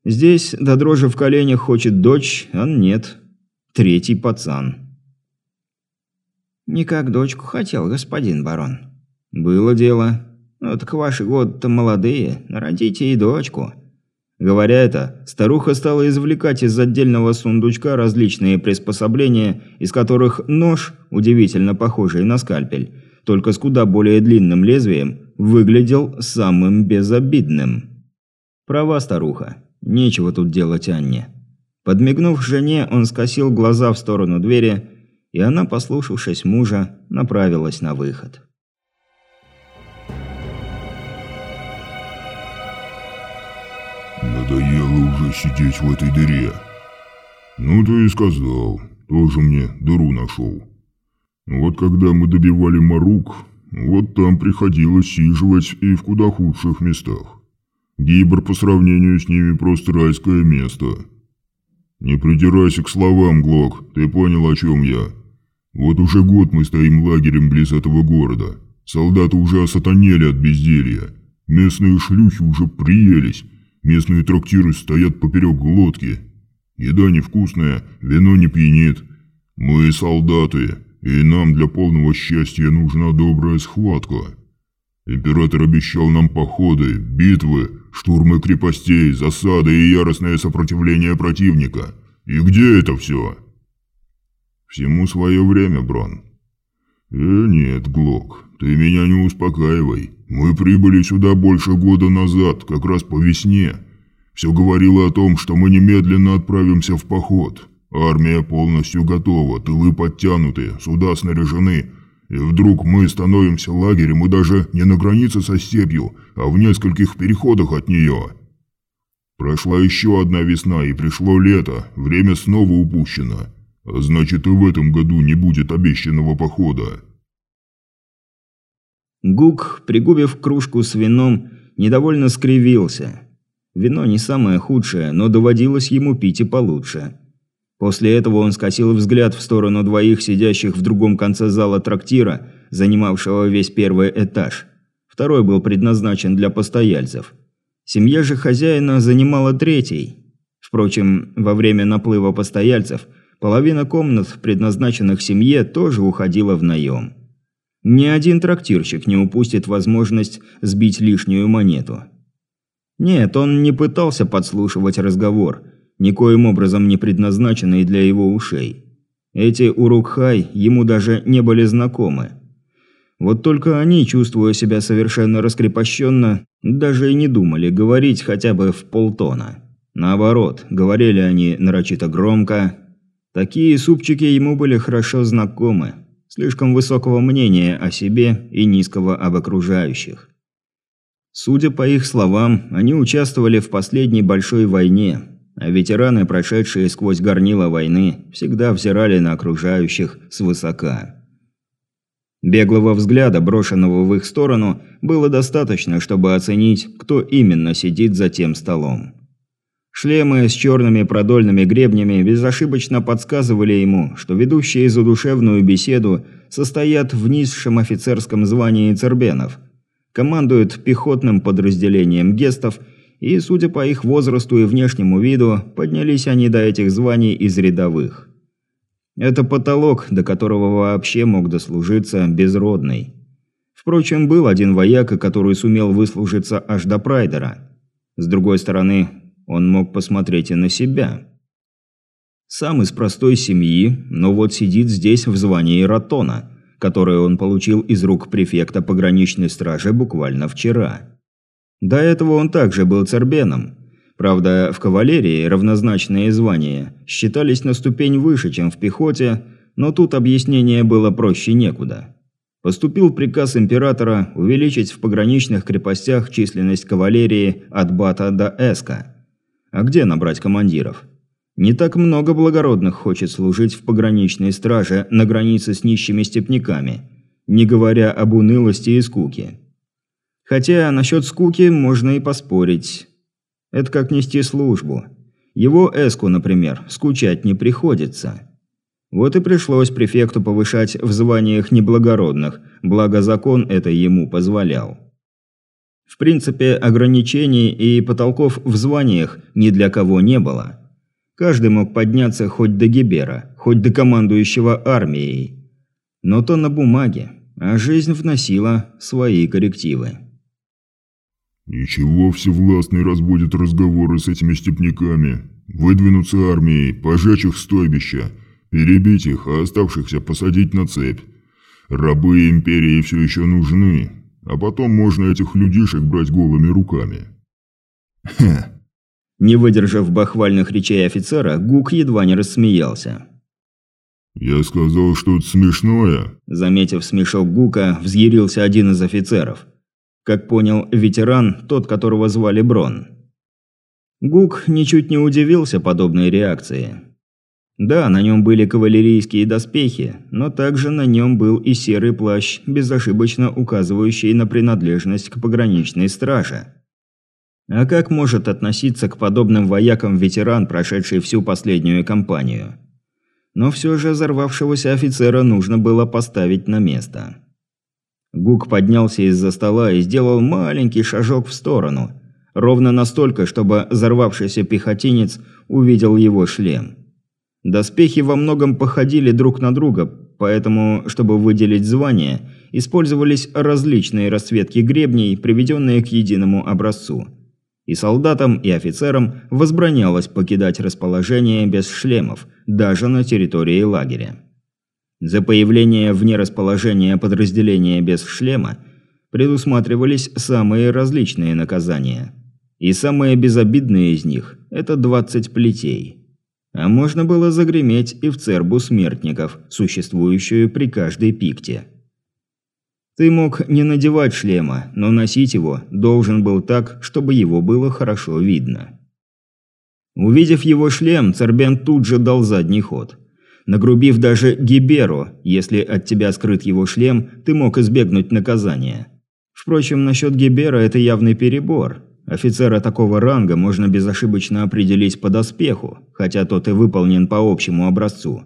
Здесь до дрожи в коленях хочет дочь, а нет. Третий пацан. «Не как дочку хотел, господин барон». «Было дело. Ну так ваши годы-то молодые, народите и дочку». Говоря это, старуха стала извлекать из отдельного сундучка различные приспособления, из которых нож, удивительно похожий на скальпель, только с куда более длинным лезвием, выглядел самым безобидным. Права старуха. Нечего тут делать Анне. Подмигнув жене, он скосил глаза в сторону двери, и она, послушавшись мужа, направилась на выход. Надоело уже сидеть в этой дыре. Ну ты и сказал, тоже мне дыру нашел. Вот когда мы добивали Марук, вот там приходилось сиживать и в куда худших местах. Гибр по сравнению с ними просто райское место. Не придирайся к словам, Глок, ты понял, о чем я. Вот уже год мы стоим лагерем близ этого города. Солдаты уже осатанели от безделья. Местные шлюхи уже приелись. Местные трактиры стоят поперек глотки. Еда невкусная, вино не пьянит. Мы солдаты, и нам для полного счастья нужна добрая схватка. Император обещал нам походы, битвы, штурмы крепостей, засады и яростное сопротивление противника. И где это все? Всему свое время, Брон. Э, нет, Глок, ты меня не успокаивай. Мы прибыли сюда больше года назад, как раз по весне. Все говорило о том, что мы немедленно отправимся в поход. Армия полностью готова, тылы подтянуты, суда снаряжены. И вдруг мы становимся лагерем и даже не на границе со степью, а в нескольких переходах от нее. Прошла еще одна весна и пришло лето, время снова упущено. Значит и в этом году не будет обещанного похода. Гук, пригубив кружку с вином, недовольно скривился. Вино не самое худшее, но доводилось ему пить и получше. После этого он скосил взгляд в сторону двоих сидящих в другом конце зала трактира, занимавшего весь первый этаж. Второй был предназначен для постояльцев. Семья же хозяина занимала третий. Впрочем, во время наплыва постояльцев половина комнат, предназначенных семье, тоже уходила в наем. Ни один трактирщик не упустит возможность сбить лишнюю монету. Нет, он не пытался подслушивать разговор – никоим образом не предназначенные для его ушей. Эти Урукхай ему даже не были знакомы. Вот только они, чувствуя себя совершенно раскрепощенно, даже и не думали говорить хотя бы в полтона. Наоборот, говорили они нарочито громко. Такие супчики ему были хорошо знакомы. Слишком высокого мнения о себе и низкого об окружающих. Судя по их словам, они участвовали в последней большой войне, а ветераны, прошедшие сквозь горнила войны, всегда взирали на окружающих свысока. Беглого взгляда, брошенного в их сторону, было достаточно, чтобы оценить, кто именно сидит за тем столом. Шлемы с черными продольными гребнями безошибочно подсказывали ему, что ведущие задушевную беседу состоят в низшем офицерском звании цербенов, командуют пехотным подразделением гестов – и, судя по их возрасту и внешнему виду, поднялись они до этих званий из рядовых. Это потолок, до которого вообще мог дослужиться безродный. Впрочем, был один вояка, который сумел выслужиться аж до прайдера. С другой стороны, он мог посмотреть и на себя. Сам из простой семьи, но вот сидит здесь в звании Ратона, которое он получил из рук префекта пограничной стражи буквально вчера. До этого он также был цербеном. Правда, в кавалерии равнозначные звания считались на ступень выше, чем в пехоте, но тут объяснение было проще некуда. Поступил приказ императора увеличить в пограничных крепостях численность кавалерии от Бата до Эска. А где набрать командиров? Не так много благородных хочет служить в пограничной страже на границе с нищими степняками, не говоря об унылости и скуке. Хотя насчет скуки можно и поспорить. Это как нести службу. Его эску, например, скучать не приходится. Вот и пришлось префекту повышать в званиях неблагородных, благо закон это ему позволял. В принципе, ограничений и потолков в званиях ни для кого не было. Каждый мог подняться хоть до Гибера, хоть до командующего армией. Но то на бумаге, а жизнь вносила свои коррективы. «Ничего всевластный разводит разговоры с этими степняками. Выдвинуться армией, пожечь их стойбища, перебить их, а оставшихся посадить на цепь. Рабы империи все еще нужны, а потом можно этих людишек брать голыми руками». «Ха!» Не выдержав бахвальных речей офицера, Гук едва не рассмеялся. «Я сказал что-то смешное?» Заметив смешок Гука, взъярился один из офицеров – как понял ветеран, тот, которого звали Брон. Гук ничуть не удивился подобной реакции. Да, на нем были кавалерийские доспехи, но также на нем был и серый плащ, безошибочно указывающий на принадлежность к пограничной страже. А как может относиться к подобным воякам ветеран, прошедший всю последнюю кампанию? Но все же взорвавшегося офицера нужно было поставить на место. Гук поднялся из-за стола и сделал маленький шажок в сторону, ровно настолько, чтобы взорвавшийся пехотинец увидел его шлем. Доспехи во многом походили друг на друга, поэтому, чтобы выделить звание, использовались различные расцветки гребней, приведенные к единому образцу. И солдатам, и офицерам возбранялось покидать расположение без шлемов, даже на территории лагеря. За появление вне расположения подразделения без шлема предусматривались самые различные наказания. И самые безобидные из них – это 20 плетей. А можно было загреметь и в цербу смертников, существующую при каждой пикте. Ты мог не надевать шлема, но носить его должен был так, чтобы его было хорошо видно. Увидев его шлем, Цербен тут же дал задний ход – нагрубив даже Гиберу, если от тебя скрыт его шлем, ты мог избегнуть наказания. Впрочем, насчет Гибера это явный перебор. Офицера такого ранга можно безошибочно определить по доспеху, хотя тот и выполнен по общему образцу.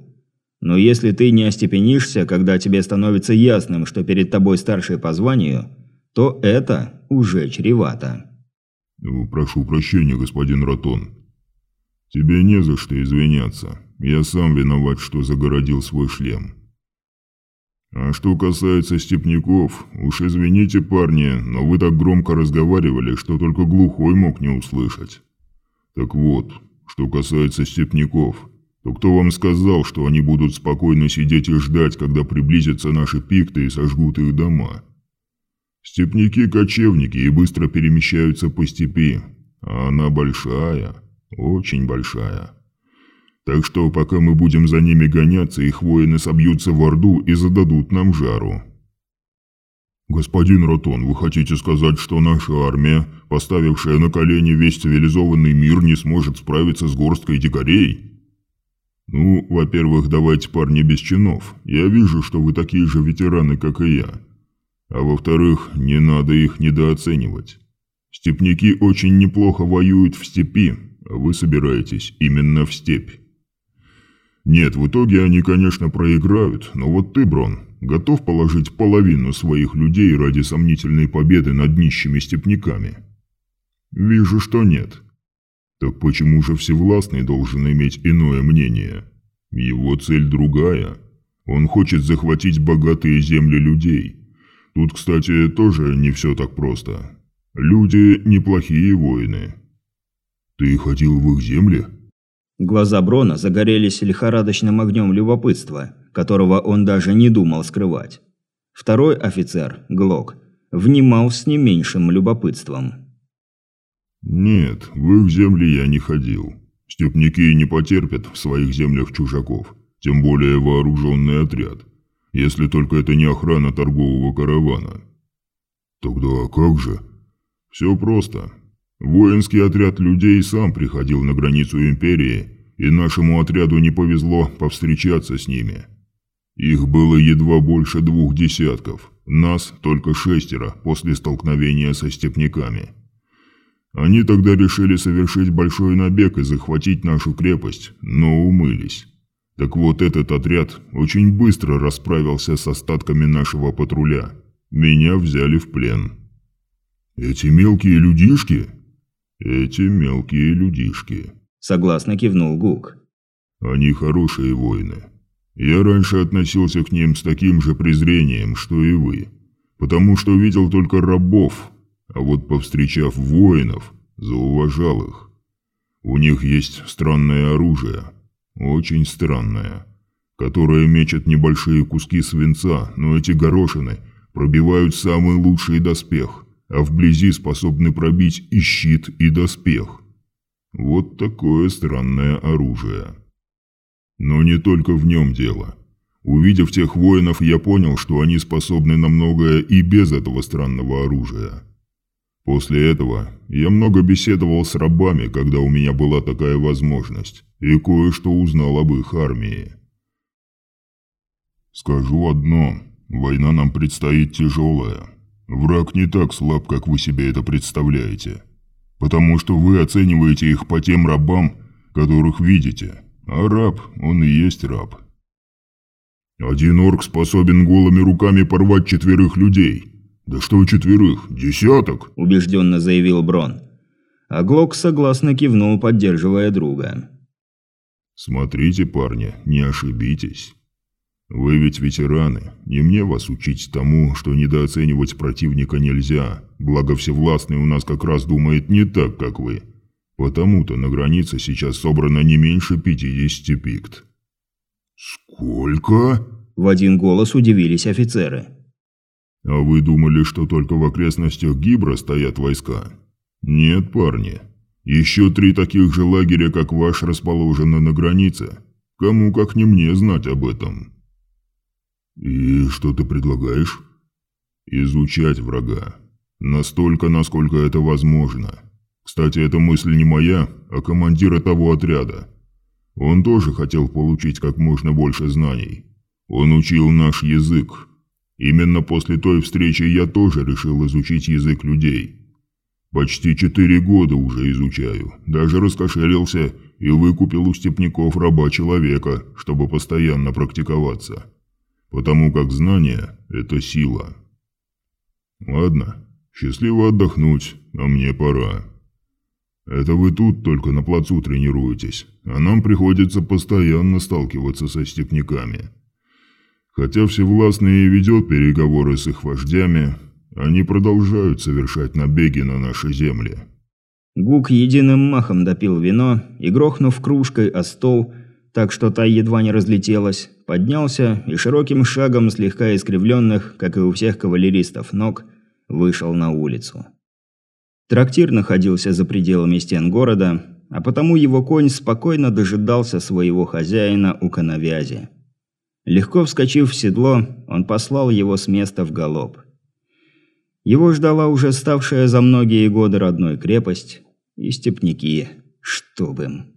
Но если ты не остепенишься, когда тебе становится ясным, что перед тобой старший по званию, то это уже чревато. «Прошу прощения, господин Ратон. Тебе не за что извиняться. Я сам виноват, что загородил свой шлем. А что касается степняков, уж извините, парни, но вы так громко разговаривали, что только глухой мог не услышать. Так вот, что касается степняков, то кто вам сказал, что они будут спокойно сидеть и ждать, когда приблизятся наши пикты и сожгут их дома? Степняки – кочевники и быстро перемещаются по степи, а она большая, очень большая. Так что пока мы будем за ними гоняться, их воины собьются в Орду и зададут нам жару. Господин Ротон, вы хотите сказать, что наша армия, поставившая на колени весь цивилизованный мир, не сможет справиться с горсткой дикарей? Ну, во-первых, давайте парни без чинов. Я вижу, что вы такие же ветераны, как и я. А во-вторых, не надо их недооценивать. Степняки очень неплохо воюют в степи, а вы собираетесь именно в степь. Нет, в итоге они, конечно, проиграют, но вот ты, Брон, готов положить половину своих людей ради сомнительной победы над нищими степняками? Вижу, что нет. Так почему же Всевластный должен иметь иное мнение? Его цель другая. Он хочет захватить богатые земли людей. Тут, кстати, тоже не все так просто. Люди – неплохие воины. Ты ходил в их земли? Глаза Брона загорелись лихорадочным огнем любопытства, которого он даже не думал скрывать. Второй офицер, Глок, внимал с не меньшим любопытством. «Нет, в их земли я не ходил. Степники не потерпят в своих землях чужаков, тем более вооруженный отряд, если только это не охрана торгового каравана». «Тогда как же?» «Все просто. Воинский отряд людей сам приходил на границу Империи, и нашему отряду не повезло повстречаться с ними. Их было едва больше двух десятков, нас только шестеро после столкновения со степняками. Они тогда решили совершить большой набег и захватить нашу крепость, но умылись. Так вот, этот отряд очень быстро расправился с остатками нашего патруля. Меня взяли в плен. «Эти мелкие людишки?» «Эти мелкие людишки», – согласно кивнул Гук. «Они хорошие воины. Я раньше относился к ним с таким же презрением, что и вы, потому что видел только рабов, а вот повстречав воинов, зауважал их. У них есть странное оружие, очень странное, которое мечет небольшие куски свинца, но эти горошины пробивают самый лучший доспех, а вблизи способны пробить и щит, и доспех. Вот такое странное оружие. Но не только в нем дело. Увидев тех воинов, я понял, что они способны на многое и без этого странного оружия. После этого я много беседовал с рабами, когда у меня была такая возможность, и кое-что узнал об их армии. Скажу одно, война нам предстоит тяжелая. Враг не так слаб, как вы себе это представляете. Потому что вы оцениваете их по тем рабам, которых видите, а раб, он и есть раб. Один орк способен голыми руками порвать четверых людей – «Да что четверых? Десяток!» – убежденно заявил Брон. А Глок согласно кивнул, поддерживая друга. «Смотрите, парни, не ошибитесь. Вы ведь ветераны, и мне вас учить тому, что недооценивать противника нельзя, благо Всевластный у нас как раз думает не так, как вы. Потому-то на границе сейчас собрано не меньше 50 пикт». «Сколько?» – в один голос удивились офицеры. А вы думали, что только в окрестностях Гибра стоят войска? Нет, парни. Еще три таких же лагеря, как ваш, расположены на границе. Кому как не мне знать об этом. И что ты предлагаешь? Изучать врага. Настолько, насколько это возможно. Кстати, эта мысль не моя, а командира того отряда. Он тоже хотел получить как можно больше знаний. Он учил наш язык, Именно после той встречи я тоже решил изучить язык людей. Почти четыре года уже изучаю. Даже раскошелился и выкупил у степняков раба-человека, чтобы постоянно практиковаться. Потому как знание – это сила. Ладно, счастливо отдохнуть, а мне пора. Это вы тут только на плацу тренируетесь, а нам приходится постоянно сталкиваться со степняками. Хотя Всевластный и ведет переговоры с их вождями, они продолжают совершать набеги на наши земли. Гук единым махом допил вино и, грохнув кружкой о стол, так что та едва не разлетелась, поднялся и широким шагом слегка искривленных, как и у всех кавалеристов, ног, вышел на улицу. Трактир находился за пределами стен города, а потому его конь спокойно дожидался своего хозяина у коновязи. Легко вскочив в седло, он послал его с места в галоп. Его ждала уже ставшая за многие годы родной крепость и степняки, чтоб им.